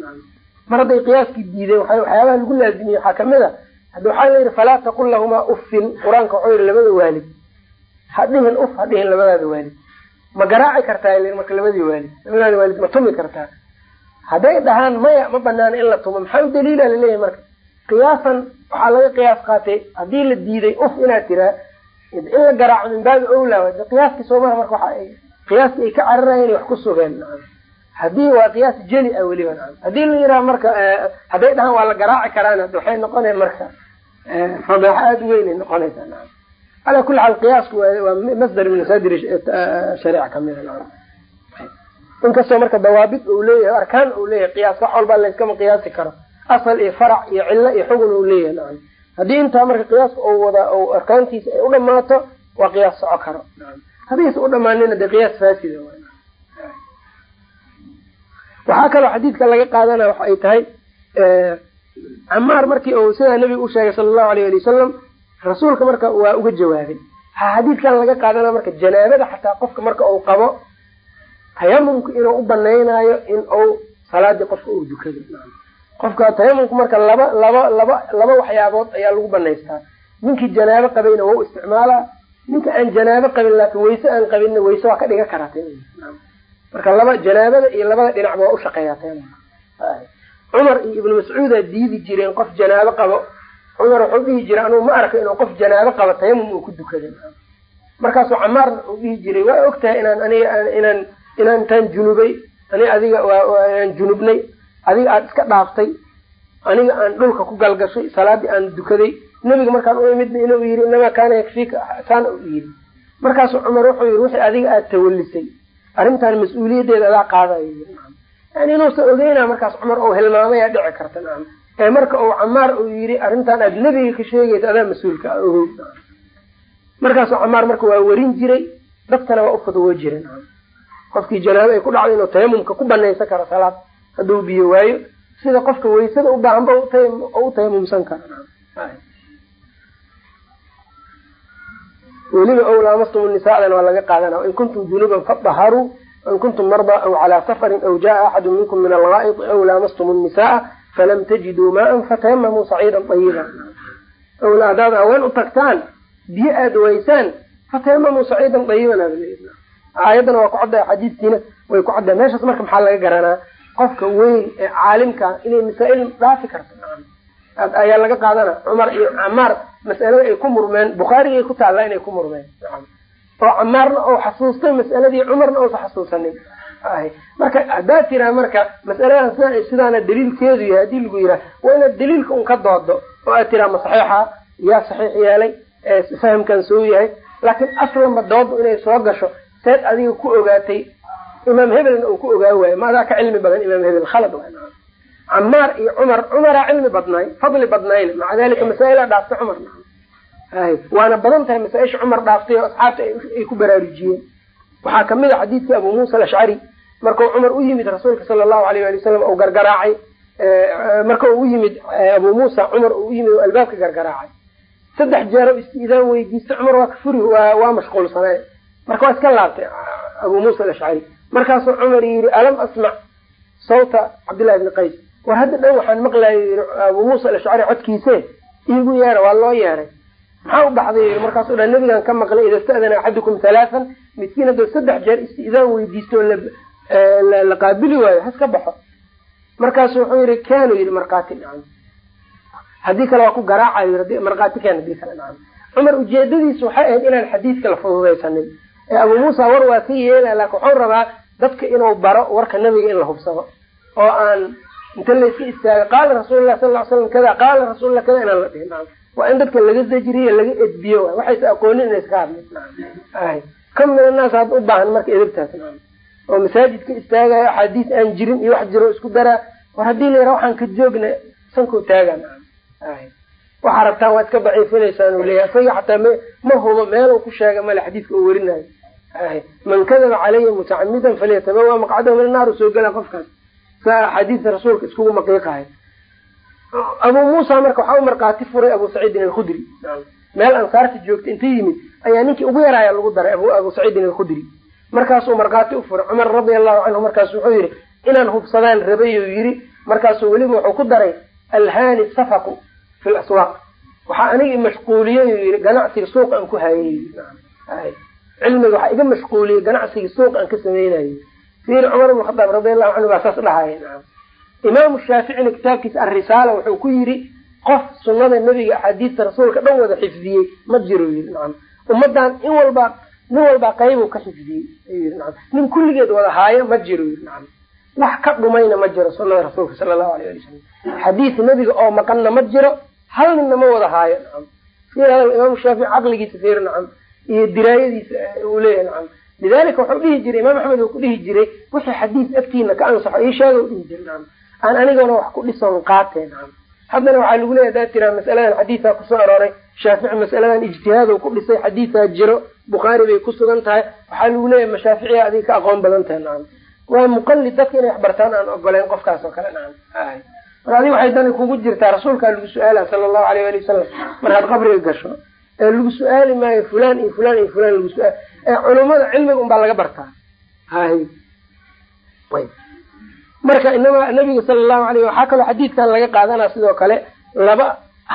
S1: mar hadday qiyaaskii diideen waxyaabaha lagu laazimiyey. Waxaa ka mid a hadda waxaa la yidhi falaa taqul lahumaa uffin. Qur'aanka waxuu yihi labada waalid. Hadhihin uf hadhihin labadaada waalid. Ma garaaci kartaa marka labadii waalid. Labadaada waalid ma tumi kartaa hadday dhahaan maya ma banaana in la tumo. Maxaa u daliila la leeyahay marka? Qiyaasan waxaa laga qiyaas qaatay haddii la diiday uf inaad tiraa. In la garaaco min baabi owla qiyaaskii soomaha marka waxa qiyaaskii ay ka cararayeen wax ku sugeen haddii waa qiyaas jeli ah weliba haddii la yiraha marka hadday dhahaan waa la garaaci karaan waxay noqonaya marka fadaaxo aada weynay noqonaysaa ala kuli xaal qiyaasku waa masdar min masaadir shariica kamida inkastoo marka dawaabit uu leeyahay arkaan uu leeyahay qiyaas wax walba layskama qiyaasi karo. Asal iyo farac iyo cilo iyo xugun uu leeyahay nacam. Haddii intaa marka qiyaaska u wada arkaantiisa ay u dhamaato waa qiyaas soco karo haddiisa u dhamaanina dee qiyaas faasida waxaa kaloo xadiidka laga qaadana waxa ay tahay camaar markii uu sidaa nabiga u sheegay sala allahu alayh ali wasalam rasuulka marka waa uga jawaabay. Waxaa xadiidkan laga qaadana marka janaabada xataa qofka marka uu qabo tayamumka inuu u banaynaayo in uu salaadii qofka uu dukado qofka tayamumka marka laba laba laba laba waxyaabood ayaa lagu banaystaa ninkii janaabo qabayna waa isticmaalaa. Ninka aan janaabo qabin laakin wayse aan qabinna wayse waa ka dhigan karaa marka laba janaabada iyo labada dhinacba waa tayamumka cumar iyo ibnu mascuudaa diidi jireen qof janaabo qabo. Cumar wuxuu dhihi jiray anugu ma arka inuu qof janaabo qabo tayamum uu ku dukaday. Markaasuu camaarna uu dhihi jiray waa ogtahay inaan aniga inaan inaan intaan junubay ani adiga aan junubnay adiga aada iska dhaaftay aniga aan dhulka ku galgashay salaadii aan dukaday nebiga markaan u imidna inuu yiri inamaa kaana yakfiika saana u yiri markaasuu cumar wuxuu yiri wixii adiga aada tawalisay arrintan mas'uuliyaddeeda adaa qaadayo yani inuusan ogeyna markaas cumar uu hilmaamayaa dhici karta. Nacam ee marka uu camaar uu yiri arrintan aada nebiga ka sheegaysa adaa mas'uulka ogow markaasuu camaar marka waa werin jiray dadkana waa ufatwo jira nacam qofkii janaabo ay ku dhacdo inuu tayamumka ku banaysan karo salaad. Hadduu biyo waayo sida qofka waysada u baahanba u tayamumsan karo weliba ow laamastum nisaadana waa laga qaadana in kuntum junuban fadaharuu in kuntum mardaa aw calaa safarin aw jaa axadu minkum min algaa'idi aw laamastum nisaaa falam tajiduu maaan fatayamamuu saciidan ayiba owl hadaad haween u tagtaan biyo aada waysaan fatayamamuu saciidan ayiban aayaddana waa ku cadda xadiidkiina way ku cadda. Meeshaas marka maxaa laga garanaa? Qofka weyn ee caalimka inay masaa-il dhaafi karto. Ayaa laga qaadana cumar iyo camaar mas'alada ay ku murmeen bukhaarigay ku taallaa inay ku murmeen. Oo camaarna ou xasuustay mas'aladii cumarna ousa xasuusanin marka haddaad tiraa marka mas'aladan sida sidaana daliilkeedu yahay haddii lagu yiraa waa inaad daliilka un ka doodo oo aad tiraa ma saxiixa? Yaa saxiix yeelay fahamkan soo yahay. Laakiin aslanba dooda inay soo gasho seed adiga ku ogaatay imaam hebelna uu ku ogaa waayo ma adaa ka cilmi badan imaam hebel? Khalad camaar iyo cumar cumaraa cilmi badnaay fadli badnayna maca dalika masaa-ilaa dhaaftay cumar. Waana badan tahay masaa-isha cumar dhaaftay oo asxaabta ay ku baraarujiyeen. Waxaa ka mid a xadiidkii abu muusa alashcari markau cumar u yimid rasuulka sala allahu alayh ali wasalam uu gargaraacay marka u yimid abu muusa cumar u yimid oo albaabka gargaraacay. Saddex jeer o istiidaan weydiistay cumar waa ka furi waa mashquulsanay marka waa iska laabtay abu muusa alashcari markaasuu cumar yidhi alam asmac sawta cabdillahi bni qays. War hadda dhan waxaan maqlayo yii abu muusa alashcari codkiise iigu yeera waa loo yeeray. Maxaa u baxday yii markaasuu dha nabigan ka maqlay ida sta'dana axadukum halaathan midkiin hadduu saddex jeer isti'daan weydiisto la qaabili waayo haska baxo. Markaasu wuxuu yihi kanu yidhi markhaati nacam. Haddii kale waa ku garaacayo yii markhaati ken haddii kale nacam. Cumar ujeedadiisu waxay ahayd inaan xadiidka la fududaysanin abu muusa war waa ka yeela laakin wuxuu rabaa dadka inuu baro warka nabiga in la hubsado oo aan inta layska istaago qaala rasuullah sal ly slam kada qaala rasuullah kada inaan la dhihin. Waa in dadka laga zajriyo laga edbiyo waxaysa aqoonin inay iska hadlin kam min annaas hadda u baahan marka edabtaas oo masaajidka istaagayo axaadiis aan jirin iyo wax jiro isku daraa war haddii la yara waxaan ka joogna sankoo taagan waxaa rabtaan waa iska daciifinaysaan u leeyahy isaga xataa ma hubo meeluu ku sheega male xadiiska uu werinayo man kadaba calaya mutacamidan falyatabawa maqcadahu min naar soo gala qofkaas saa axaadiista rasuulka iskugu maqiiqahay abu muusa marka waxaa u markhaati furay abu saciidin alkhudri. Meel ansaarta joogta inta yimid ayaa ninkii ugu yaraaya lagu daray abu saciidin alkhudri. Markaasuu markhaati u furay. Cumar radia allahu canhu markaasu wuxuu yihi inaan hubsadaan rabayuu yiri markaasuu weliba wuxuu ku daray alhaani safaqu fi laswaaq waxaa aniga imashquuliyey yii ganacsiga suuq aan ku hayay cilmiga waxaa iga mashquuliyey ganacsiga suuq aan ka sameynayay sir cumar ibn khadaab radi allahu canhu baa saas dhahaya nacam imaamu shaaficina kitaabkiisa alrisaala wuxuu ku yidhi qof sunada nebiga axaadiista rasuulka dhan wada xifdiyey ma jiro yii ummadan in walba nin walbaa qaybu ka xifdiyey nin kulligeed wada haayo ma jiro wax ka dhumayna ma jiro sunada rasuulka sala allahu alayh ali wasalam xadiis nebiga oo maqanna ma jiro hal ninna ma wada haayo imaamu shaafici caqligiisa fiir nacam iyo diraayadiisa uu leeyahay nacam. Lidalika wuxuu dhihi jiray imaam axmed uu ku dhihi jiray wixii xadiis agtiina ka ansaxo ii sheega u dhihi jiray aan anigana wax ku dhisoon qaatee nacam. Haddana waxaa lagu leeya hadaad tiraa masaladan xadiisaa ku soo arooray. Shaafici masaladan ijtihaad ku dhisay xadiisaa jiro bukhaari bay ku sugan tahay. Waxaa lagu leeyahay mashaaficiya adiga ka aqoon badan tahay nacam. Waa muqalid dadka inay waxbartaan aan ogoleyn qofkaas oo kale nacam. Adi waxay dani kugu jirtaa rasuulkaa lagu su'aala sala allahu alayh ali wasalam markaad qabriga gasho ee lagu su'aali maayo fulan iyo fulan iyo fulan lagu su'aal ee culumada cilmiga un baa laga bartaa. Hay. Marka inama nabiga sala allahu alayh waxaa kaloo xadiidkan laga qaadanaa sidoo kale laba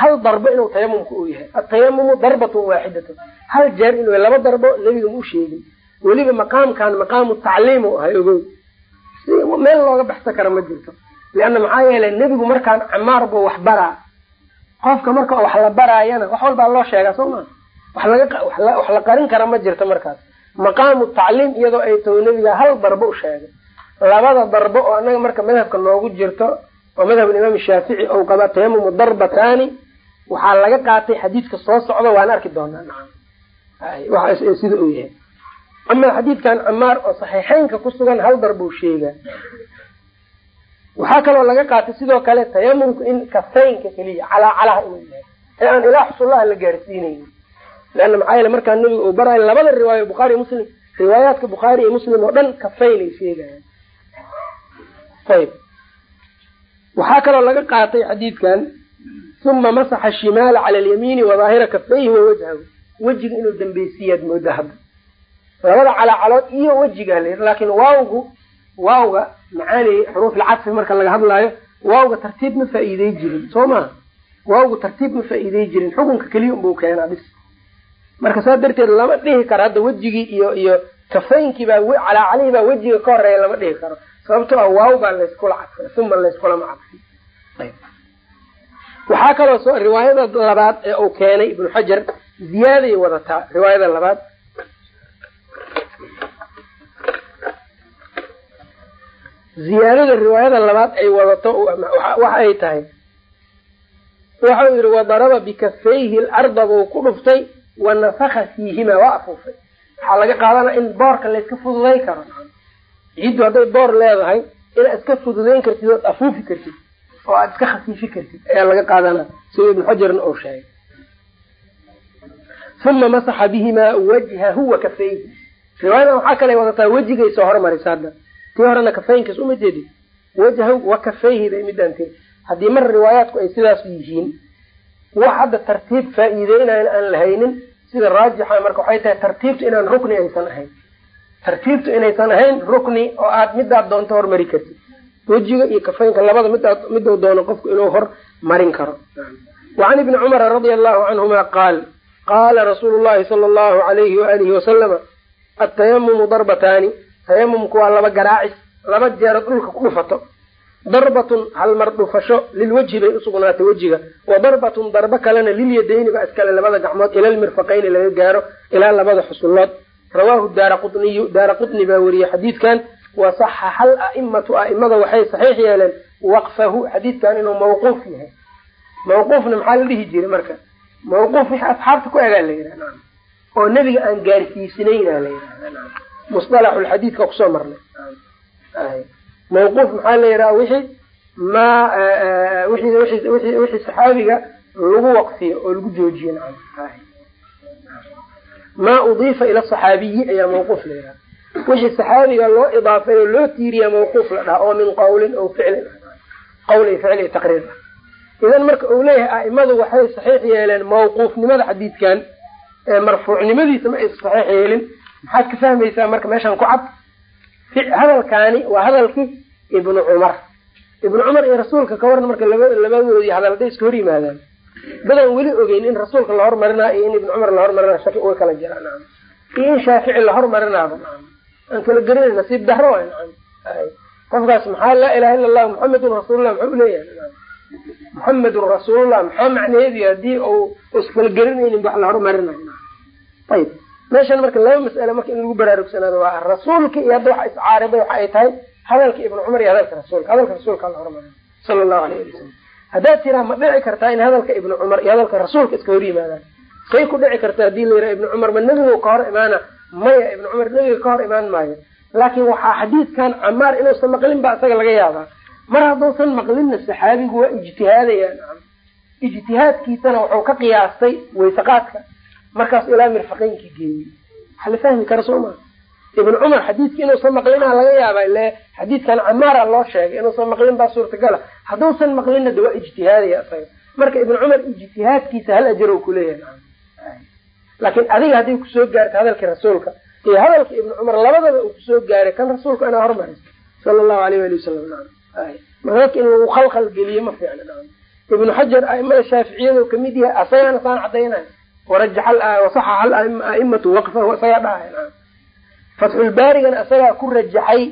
S1: hal darbo inuu tayamumka uu yahay. Atayamumu darbatun waaxidatun. Hal jeer inuu laba darbo nebiga ma u sheegin. Weliba maqaamkan maqaamu tacliim ahay ogow. Meel looga baxsan kara ma jirto. Leanna maxaa yeelay nebigu markaan camaar buu wax baraa qofka marka wax la baraayana wax walbaa loo sheegaa soo maa wax la qarin kara ma jirto markaas. Maqaamu tacliim iyadoo ay taho nebiga hal darbo u sheegay. Labada darbo oo anaga marka madhabka noogu jirto oo madhab imaam shaafici ou qaba tayamumu darbatani waxaa laga qaatay xadiidka soo socda waan arki doonaa. Nacam sida uu yahay. Ama xadiidkan camaar oo saxiixeynka ku sugan hal darbuu sheegaa waxaa kaloo laga qaatay sidoo kale tayamumku in kafaynka keliya calaa calaha inuu yahay. Ee aan ilaa xusullaha la gaarsiinaynin. Leanna maxaa yeele markaa nabiga uu baraayo labada riwaayo bukhaari muslim riwaayaadka bukhaari iyo muslim oo dhan kafaynay sheegayaan. Ayb waxaa kaloo laga qaatay xadiidkan uma masaxa shimaala cala alyamiini wa daahira kafayhi wa wejiga inuu dambeysiiyaad mooda hadda labada calaacalood iyo yidhi laakiin waawgu waawga macaani xuruufilcadfi marka laga hadlaayo waawga tartiib ma faa'iidey jirin soo maha waawgu tartiib ma faa'iidey jirin xukunka keliya unbuu keenaa bis marka saa darteed lama dhihi karo hadda wejigii iyo iyo kafaynkii baa baa wejiga ka horreeya lama dhihi karo. Sababto a waaw baa layskula cadfay uma layskulama cadfay waxaa kaloo soo riwaayada labaad ee uu keenay ibnu xajar ziyaaday wadataa riwaayada labaad ziyaadada riwaayada labaad ay wadato waxa ay tahay. Waxau yihi wadaraba bikafayhi larda buu ku dhuftay wa nafaka fiihima waa afuufay. Waxaa laga qaadanaya in boorka layska fududay karo. Ciiddu hadday boor leedahay inaad iska fududayn kartid ood afuufi kartid oo aad iska khafiifi kartid ayaa laga qaadanaya sida ibnu xajarna uu sheegay. Uma masaxa bihimaa wajhahu wa kafayhi. Riwaayadan waxaa kale wadataa wejigay soo hormarisa hadda tii horena kafaynkaas uma jeedid wajhahu wa kafayhi bay midaan tiri haddii mar riwaayaadku ay sidaas yihiin wax hadda tartiib faa'iideynayan aan lahaynin sida raajixa marka waxay tahay tartiibtu inaan rukni aysan ahayn. Tartiibtu inaysan ahayn rukni oo aad midaad doonto hormari kartid. Wejiga iyo kafaynka labada midaad miduu doono qofku inuu hor marin karo. Wacan ibni cumara radia allahu canhuma qaal qaala rasuulu llahi sala allahu alayhi waalihi wasalama atayamumu darbataani tayamumku waa laba garaacis laba jeerood dhulka ku dhufato. Darbatun hal mar dhufasho lilwejhi bay usugnaatay wejiga wa darbatun darbo kalena lilyadayni ba iskale labada gacmood ila lmirfaqayni laga gaaro ilaa labada xusullood. Rawaahu daara quniyu daara qutni baa weriyey xadiidkan. Wa saxaxa al a'imatu a'imada waxay saxiix yeeleen. Waqfahu xadiidkan inuu mawquuf yahay. Mawquufna maxaa la dhihi jiray marka? Mawquuf wixii asxaabta ku egaa la yidhahda oo nebiga aan gaarsiisinayna la yidhahda musalaxulxadiidka ku soo marnay. Mawquuf maxaa la yidhaha? Wixii maa wixii saxaabiga lagu waqfiyo oo lagu joojiyo maa udiifa ila saxaabiyi ayaa mawquuf la yidhaha. Wixii saxaabiga loo idaafay oo loo tiiriya mawquuf la dhaha oo min qawlin aw ficlin. Qawl iyo taqriir. Ah idan marka uu leeyahay a'imadu waxay saxiix yeeleen mawquufnimada xadiidkan ee marfuucnimadiisa ma aysa saxiix yeelin maxaad ka fahmaysaa marka meeshan ku cad? Hadalkaani waa hadalkii ibnu cumar. Ibnu cumar iyo rasuulka ka waran marka labadoodii hadal hadday iska hor yimaadaan. Badan weli ogeyn in rasuulka la hormarinaayo iyo in ibnu cumar la hormarinaayo shaki uga kala jiraan iyo in shaafici la hormarinaaba aan kala gerin nasiib daro waay qofkaas maxaa laa ilaha illa allah muxamedun rasuulullah muxuu leeyahay muxamedun rasuulullah maxaa macnaheedu haddii uu iskala gerinaynin wax la hormarinayo ayib meeshan marka laba mas'ale marka in lagu baraarugsanaado waa rasuulka iyo hadda waxa iscaariday waxa ay tahay hadalka ibnu cumar iyo hadalka rasuulka hadalka rasuulka la hormariyo sala allahu alayh ali wasalam haddaad tiraa ma dhici kartaa in hadalka ibnu cumar iyo hadalka rasuulka iska hor yimaadaan. Say ku dhici karta haddii la yidhaha ibnu cumar ma nebigu ka hor imaana maya ibnu cumar nebiga ka hor imaan maayo. Laakiin waxaa xadiidkan camaar inuusan maqlin ba isaga laga yaabaa. Mar hadduusan maqlinna saxaabigu waa ijtihaadayaan ijtihaadkiisana wuxuu ka qiyaastay waysaqaadka markaas ilaa mirfaqeynkii geeyey. Waxa la fahmi kara soo maa ibnu cumar xadiidki inuusan maqlinaa laga yaaba ile xadiidkan camaara loo sheegay inuusan maqlin baa suurtagala hadduusan maqlinna de waa ijtihaadaya isaga marka ibnu cumar ijtihaadkiisa hal ajarow kuleeyahay laakiin adiga hadday ku soo gaarta hadalkii rasuulka iyo hadalka ibnu cumar labadaba uu ku soo gaaray kan rasuulka inaa hormariso sala allahu alayh wali wasalam marka in lagu khalkhal geliyo ma fiicna ibnu xajar aimada shaaficiyadu ka mid yahay asagana saan cadaynayo warajawasaxaxa aimatu waqfahu isagaa dhahay fatxulbaarigana isagaa ku rajaxay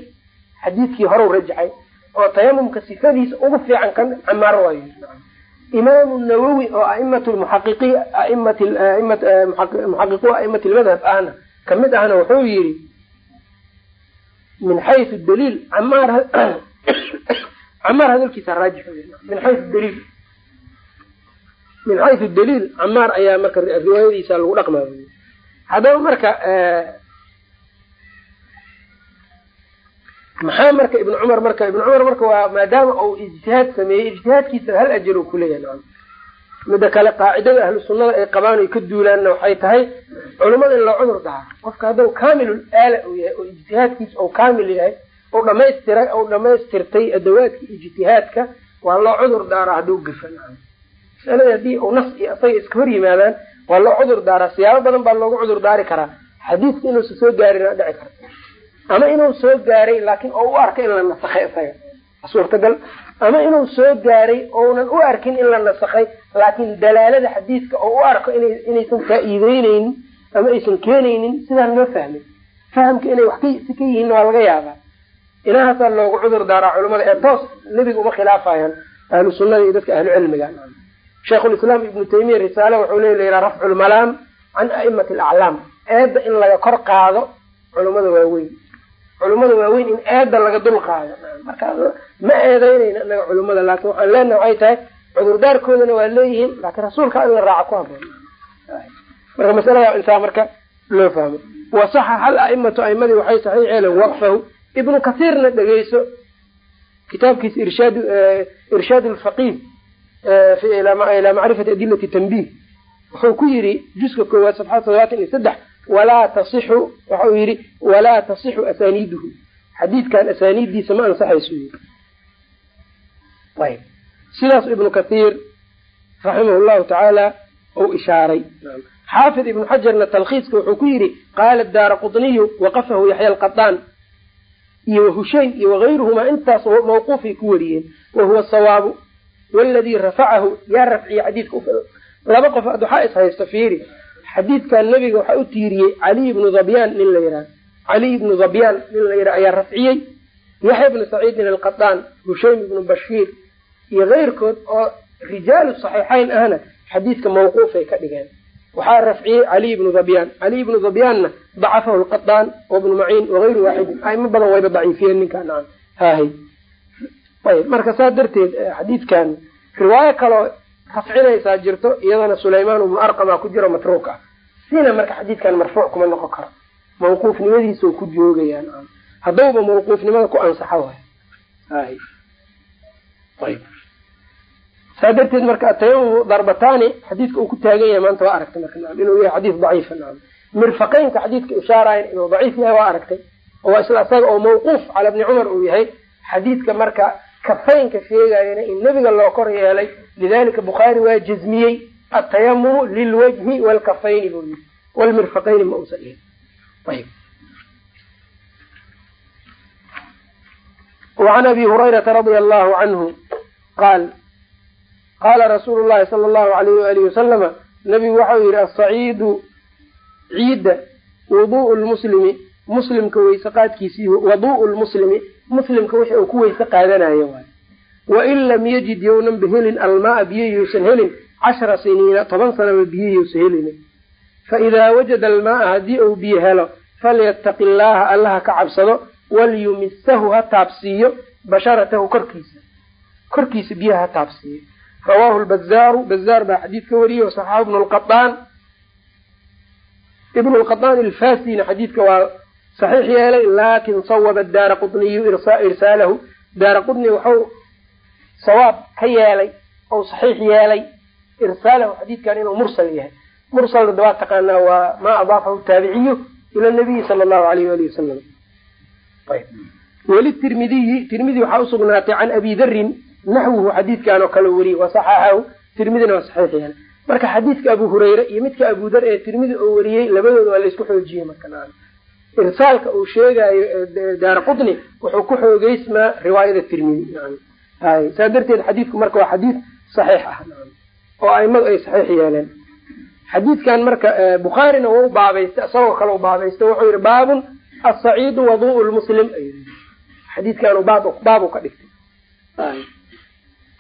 S1: xadiidkii horew rajaxay oo tayamumka sifadiisa ugu fiican kan camaar waayo imaamu nawowi oo aimatu muxaqiqi muxaqiqu aimati lmadhab ahna ka mid ahna wuxuu yidhi min xayu daliil camaar camaar hadalkiisa raajix min xayu daliil min xayu daliil camaar ayaa marka riwaayadiisa lagu dhaqmaa haddaba marka maxaa marka ibnu cumar marka ibnu cumar marka waa maadaama uu ijtihaad sameeyey ijtihaadkiisa hal ajar u kuleeyahay mida kale qaacidada ahlu sunnada ay qabaan oy ka duulaanna waxay tahay culimada in loo cudur daaro qofka haddau kaamilul aala uu yahay oo ijtihaadkiisa ou kaamil yahay ou dhamaystiray ou dhamaystirtay adawaadka ijtihaadka waa loo cudur daaraa hadduu gafa masalada haddii uu nas iyo isaga iska hor yimaadaan waa loo cudur daaraa. Siyaabo badan baa loogu cudur daari karaa. Xadiiska inuusa soo gaarin dhici karta ama inuu soo gaaray laakiin oo u arkay in la nasakhay isaga. Suurtagal. Ama inuu soo gaaray ounan u arkin in la nasakhay laakiin dalaalada xadiiska oo u arko inaysan faa'iideyneynin ama aysan keenaynin sidaan loo fahmin. Fahamka inay wax si ka yihiin waa laga yaabaa. Inahaasaa loogu cudur daaraa culimada ee toos nebiga uma khilaafayaan ahlu sunnada iyo dadka ahlu cilmiga sheikhulislaam ibnu taymiya risaale wuxuu le layihaa rafcu lmalaam can a'imati alaclaam eedda in laga kor qaado culimada waaweyn. Culimada waaweyn in eedda laga dul qaado. Marka ma eedeynayna inaga culimada laakin waxaan leenaha waxay tahay cudurdaarkoodana waa leeyihiin laakiin rasuulka in la raaco ku haboon marka masalada intaa marka loo fahmo. Wasaxaxa alaimatu aimadii waxay saxiix yeeleen waqfahu ibnu kasiirna dhegeyso kitaabkiisa irshaad irshaad lfaqiih ilaa macrifati adilati tanbih. Wuxuu ku yidhi juska koowaad safxada todobaatan iyo saddex walaa tasixu waxau yidhi walaa tasixu asaaniiduhu. Xadiidkan asaaniiddiisa ma ansaxaysu yii ayb sidaas ibnu kathiir raximah llahu tacaala ou ishaaray. Xaafid ibnu xajarna talkhiiska wuxuu ku yidhi qaala daara qutniyu waqafahu yaxya alqataan iyo wahushayn iyo wagayruhumaa intaas mawquufay ku wariyeen wahuwa sawaabu waladii rafacahu yaa rafciye xadiidka laba qof ad waxaa is haysta fiiri xadiidkan nebiga waxaa u tiiriyey caliy ibnu dhabyaan nin la yidhaha caliy ibnu dhabyaan nin la yidhaha ayaa rafciyey yaxya ibnu saciidin alqataan hushaym ibnu bashiir iyo keyrkood oo rijaalu saxiixayn ahna xadiidka mawquufay ka dhigeen waxaa rafciyey caliy ibnu dhabyaan caliy ibnu dhabyaanna dacafahu lqataan wabnu maciin wagayru waaxidin aimo badan wayba daciifiyeen ninkaan aan haahay ayb marka saa darteed xadiidkan riwaayo kaloo rafcinaysaa jirto iyadana sulaymaan ibnu arqamaa ku jiro matruuk ah sina marka xadiidkan marfuuc kuma noqon karo. Mawquufnimadiisa ku joogayaan. Haddawba mawquufnimada ku ansaxa waay. Ayb. Saa darteed marka atayamum darbatani xadiidka uu ku taagan yahay maanta waa aragtay marka inuu yahay xadiis daciifa naam. Mirfaqeynka xadiidka ishaarayan inuu daciif yahay waa aragtay. Oo waa isla isaga oo mawquuf cala bni cumar uu yahay. Xadiidka marka kafaynka sheegayana in nebiga loo kor yeelay lidalika bukhaari waa jazmiyey atayamumu lilwajhi walkafayni buu yii walmirfaqayni ma uusan ihin ayb وعn abi hurayrata radia allahu canhu qaal qaala rasuulu llahi sala allahu alayh waalihi wasalama nabigu waxau yihi asaciidu ciidda wuduءu lmuslimi muslimka weyse qaadkiisii waduءu lmuslimi muslimka wixi uu ku weyse qaadanayo waay. Wain lam yajid yownan bahelin almaaa biyo yuusan helin cashara siniina toban sanaba biyo helin. Faidaa wajada almaaa haddii uu biyo helo falyattaqi llaaha allaha ka cabsado walyumisahu ha taabsiiyo basharatahu korkiisa. Korkiisa biyaha ha taabsiiyo. Rawaahu lbazaaru bazaar baa xadiid ka wariyey wasaxaahu ibnu lqaaan ibnu lqaaan ilfasina xadiidka waa saxiix yeelay laakin sawaba daara qutniyu irsaalahu. Daara qutni waxau sawaab ka yeelay ou saxiix yeelay irsaalahu xadiidkan inuu mursal yahay. Mursalna da waa taqaanaa waa maa adaafahu taabiciyu ila nabiyi sala allahu alayh walihi wasalam weli tirmidiyi tirmidi waxaa usugnaatay can abi darin naxwuhu xadiidkan oo kale wariyey wasaxaxahu tirmidina waa saxiix yeelay. Marka xadiidka abu hurayre iyo midka abu dar ee tirmidi oo wariyey labadooda waa laysku xoojiyey marka irsaalka uu sheegayo daara qutni wuxuu ku xoogeysmaa riwaayada tirmidi saa darteed xadiidku marka waa xadiid saxiix ah oo aimadu ay saxiix yeeleen. Xadiidkan marka bukhaarina waa u baabaystay isagoo kale u baabaystay wuxuu yihi baabun asaciidu waduء lmuslim. Xadiidkan baab ka dhigtay.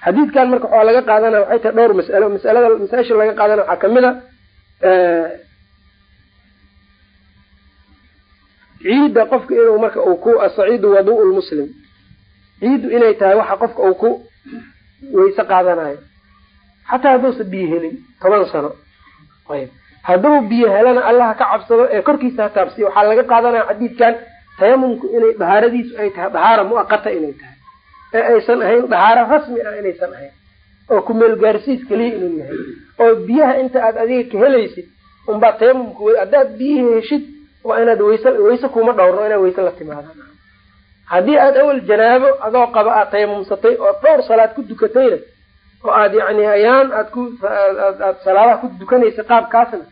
S1: Xadiidkan marka waxaa laga qaadana waxay tahay dhowr masalo masalada masaasha laga qaadana waxaa ka mid a ciidda qofka inuu marka uu ku asaciidu waduء lmuslim ciiddu inay tahay waxa qofka uu ku weyse qaadanayo. Xataa hadduusa biyo helin toban sano. Ayb. Hadduu biyo helana allaha ka cabsado ee korkiisa ha taabsiyo waxaa laga qaadanaya xadiidkan tayamumku inay dahaaradiisu ay tahay dahaara muaqata inay tahay. Ee aysan ahayn dahaaro rasmi ah inaysan ahayn. Oo kumeel gaarsiis keliya inuu yahay. Oo biyaha inta aad adiga ka helaysid unbaa tayamumku wey haddaad biyihii heshid waa inaad weyse weyse kuma dhowrno inaad weyse la timaada haddii aad awel janaabo adoo qaba aad tayamumsatay oo dhowr salaad ku dukatayna oo aad yani ayaan aad ku aad salaadaha ku dukanaysa qaabkaasna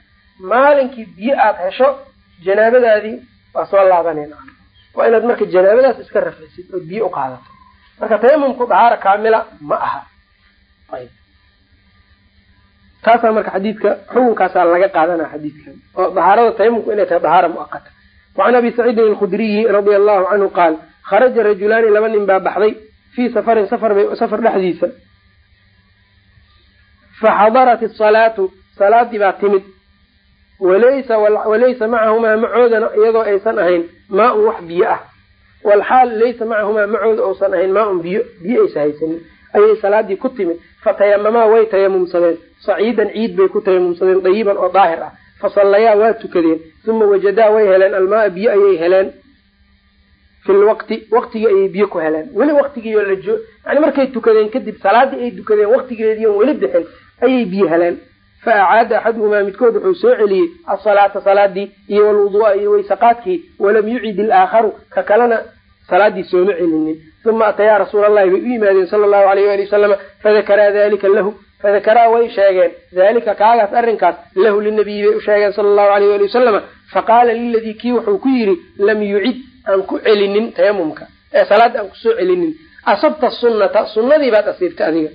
S1: maalinkii biyo aad hesho janaabadaadii waa soo laabaneen waa inaad marka janaabadaas iska rafcisid ood biyo uqaadato marka tayamumku dahaara kaamila ma aha. Ayb taasaa marka xadiidka xukunkaasaa laga qaadanaa xadiidkan. Oo dahaarada tayamumku inay tahay dahaara muaqata wacan abi saciidin alkhudriyi radia allahu canhu qaal kharaja rajulaani laba nin baa baxday fii safarin safar bay safar dhexdiisa. Faxadarat asalaatu salaadii baa timid. Walaysa walaysa macahumaa macoodana iyadoo aysan ahayn maa-un wax biyo ah. Walxaal laysa macahumaa macooda ousan ahayn maa-un biyo biyo aysa haysanin. Ayay salaadii ku timid fatayamamaa way tayamumsadeen. Saciidan ciid bay ku tayamumsadeen dayiban oo daahir ah. Fasallayaa waa tukadeen. Uma wajadaa way heleen. Almaaa biyo ayay heleen. Fi lwaqti waqtigii ayay biyo ku heleen. Weli waqtigiio la joo yani markay tukadeen kadib salaadii ay tukadeen waqtigeediion weli bixin ayay biyo heleen. Fa acaada axaduhumaa midkood wuxuu soo celiyey asalaata salaadii iyo walwudua iyo waysaqaadkii walam yucid ilaakharu ka kalena salaadii sooma celinin uma atayaa rasuul allahi bay u yimaadeen sala allahu alayh ali wasalama fadakaraa dalika lahu fadakaraa way sheegeen dalika kaagaas arrinkaas lahu linabiyi bay u sheegeen sala allahu alayh ali wasalama faqaala liladii kii wuxuu ku yidhi lam yucid aan ku celinin tayamumka ee salaada aan ku soo celinin asabta sunnata sunnadii baad asiibtay adiga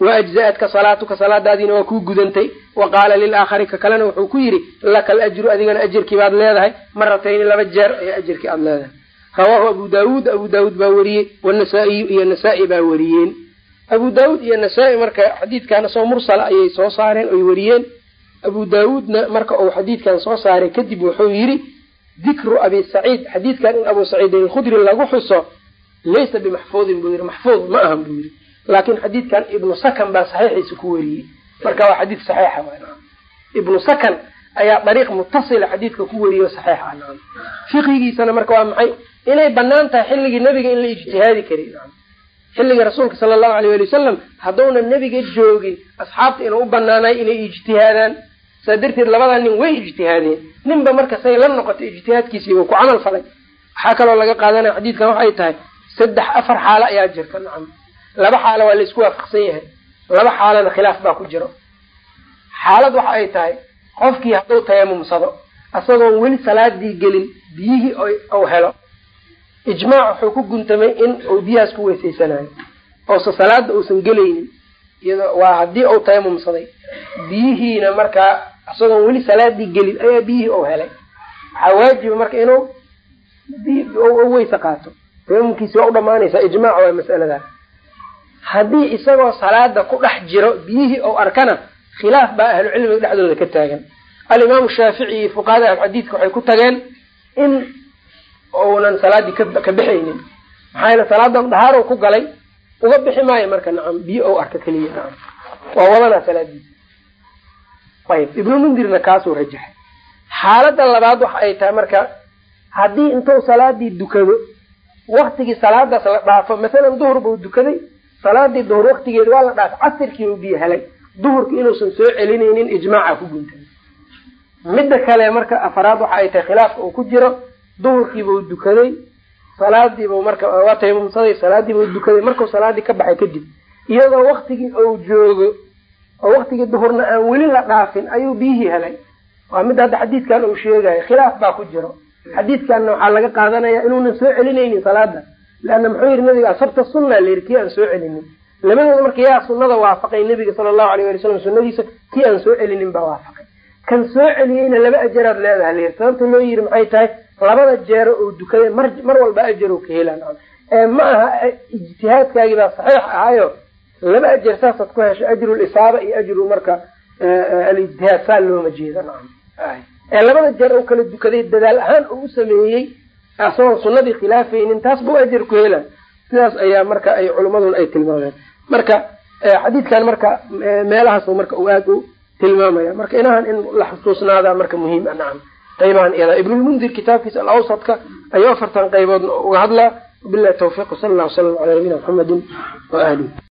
S1: wa ajza-adka salaatuka salaadaadiina waa kuu gudantay wa qaala lilaakhari ka kalena wuxuu ku yidhi laka alajru adigana ajarkii baad leedahay maratayni laba jeer ayaa ajarkii aada leedahay rawaahu abu daawuud abu daawuud baa weriyey wanasaa-iyu iyo nasaa-i baa weriyeen abu daawuud iyo nasaa-i marka xadiidkan soo mursala ayay soo saareen oy weriyeen abu daawuudna marka uu xadiidkan soo saaray kadib wuxuu yidhi dikru abi saciid. Xadiidkan in abu saciidin alkhudri lagu xuso laysa bimaxfuudin buu yidhi. Maxfuud ma ahan buu yidhi. Laakin xadiidkan ibnu sakan baa saxiixiisa ku weriyey marka waa xadiid saxiixa ibnu sakan ayaa dariiq mutasila xadiidka ku weriyo saxiix ah naam fiqigiisana marka waa maxay inay bannaan tahay xilligii nebiga in la ijtihaadi kari. Xilliga rasuulka sala allahu alayh ali wasalam hadduuna nebiga joogin asxaabta inuu u banaanay inay ijtihaadaan. Saa darteed labadaa nin way ijtihaadeen. Ninba marka say la noqotay ijtihaadkiisii uu ku camal falay. Waxaa kaloo laga qaadanaya xadiidkan waxay tahay saddex afar xaalo ayaa jirta nacam laba xaalo waa la isku waafaqsan yahay. Laba xaalana khilaaf baa ku jiro. Xaalad waxa ay tahay qofkii hadduu tayamumsado isagoon weli salaadii gelin biyihii ou helo ijmaac wuxuu ku guntamay in uu biyahaas ku weysaysanayo. Oose salaada uusan gelaynin waa haddii uu tayamumsaday biyihiina markaa isagoon weli salaadii gelin ayaa biyihii ou helay. Waxaa waajiba marka inuu weyse qaato. Tayamumkiisi waa u dhamaanaysaa ijmaac waa masaladaa. Haddii isagoo salaada ku dhex jiro biyihii ou arkana khilaaf baa ahlucilmiga dhexdooda ka taagan. Alimaamu shaafici iyo fuqahada ahluxadiidka waxay ku tageen in uunan salaadii ka bixaynin. Maxaa yeele salaadan dhaharow ku galay uga bixi maayo marka nacam biyo ou arka keliya nacam waa wadanaa salaadiisa. Ayib ibnu mundirna kaasuu rajaxay. Xaalada labaad waxa ay tahay marka haddii intuu salaadii dukado waktigii salaadaas la dhaafo masalan duhur buu dukaday salaadii duhur waktigeeda waa la dhaafay casirkii uu biyo helay duhurki inuusan soo celinaynin ijmaaca ku guntay. Midda kale marka afaraad waxa ay tahay khilaafka uu ku jiro duhurkiibuu dukaday salaadiibuu marka waa taymumsaday salaadiibuu dukaday markuu salaadii ka baxay kadib iyadoo waktigii uu joogo oo waktigii duhurna aan weli la dhaafin ayuu biyihii helay. Waa mid hadda xadiidkan uu sheegayo khilaaf baa ku jiro. Xadiidkanna waxaa laga qaadanaya inuunan soo celinaynin salaada leanna muxuu yihi nabiga asabta sunna la yidhi kii aan soo celinin. Labadooda marka yaa sunnada waafaqay nabiga sala allahu alayh ali salam sunnadiisa kii aan soo celinin baa waafaqay. Kan soo celiyeyna laba ajaraad leedaha la yidhi sababta loo yidhi maxay tahay labada jeero oo dukaday mar mar walba ajarow ka helaan. Ee ma aha ijtihaadkaagii baa saxiix ahaayo. Laba ajar saasaad ku hesho ajru lisaaba iyo ajru marka alijtihaad saa looma jeeda ee labada jeer oo kala dukaday dadaal ahaan oo u sameeyey asagoon sunnadii khilaafaynin taas buu ajar ku helaan. Sidaas ayaa marka ay culimmaduna ay tilmaameen. Marka xadiidkan marka meelahaas marka uu aada u tilmaamaya. Marka inahan in la xusuusnaadaa marka muhiim a nacam qaybahan iyada ibnulmundir kitaabkiisa alawsadka ayuu afartan qaybood uga hadlaa. Wabilahi tawfiiq sala allah wasalam calaa nabiyina maxamedin wa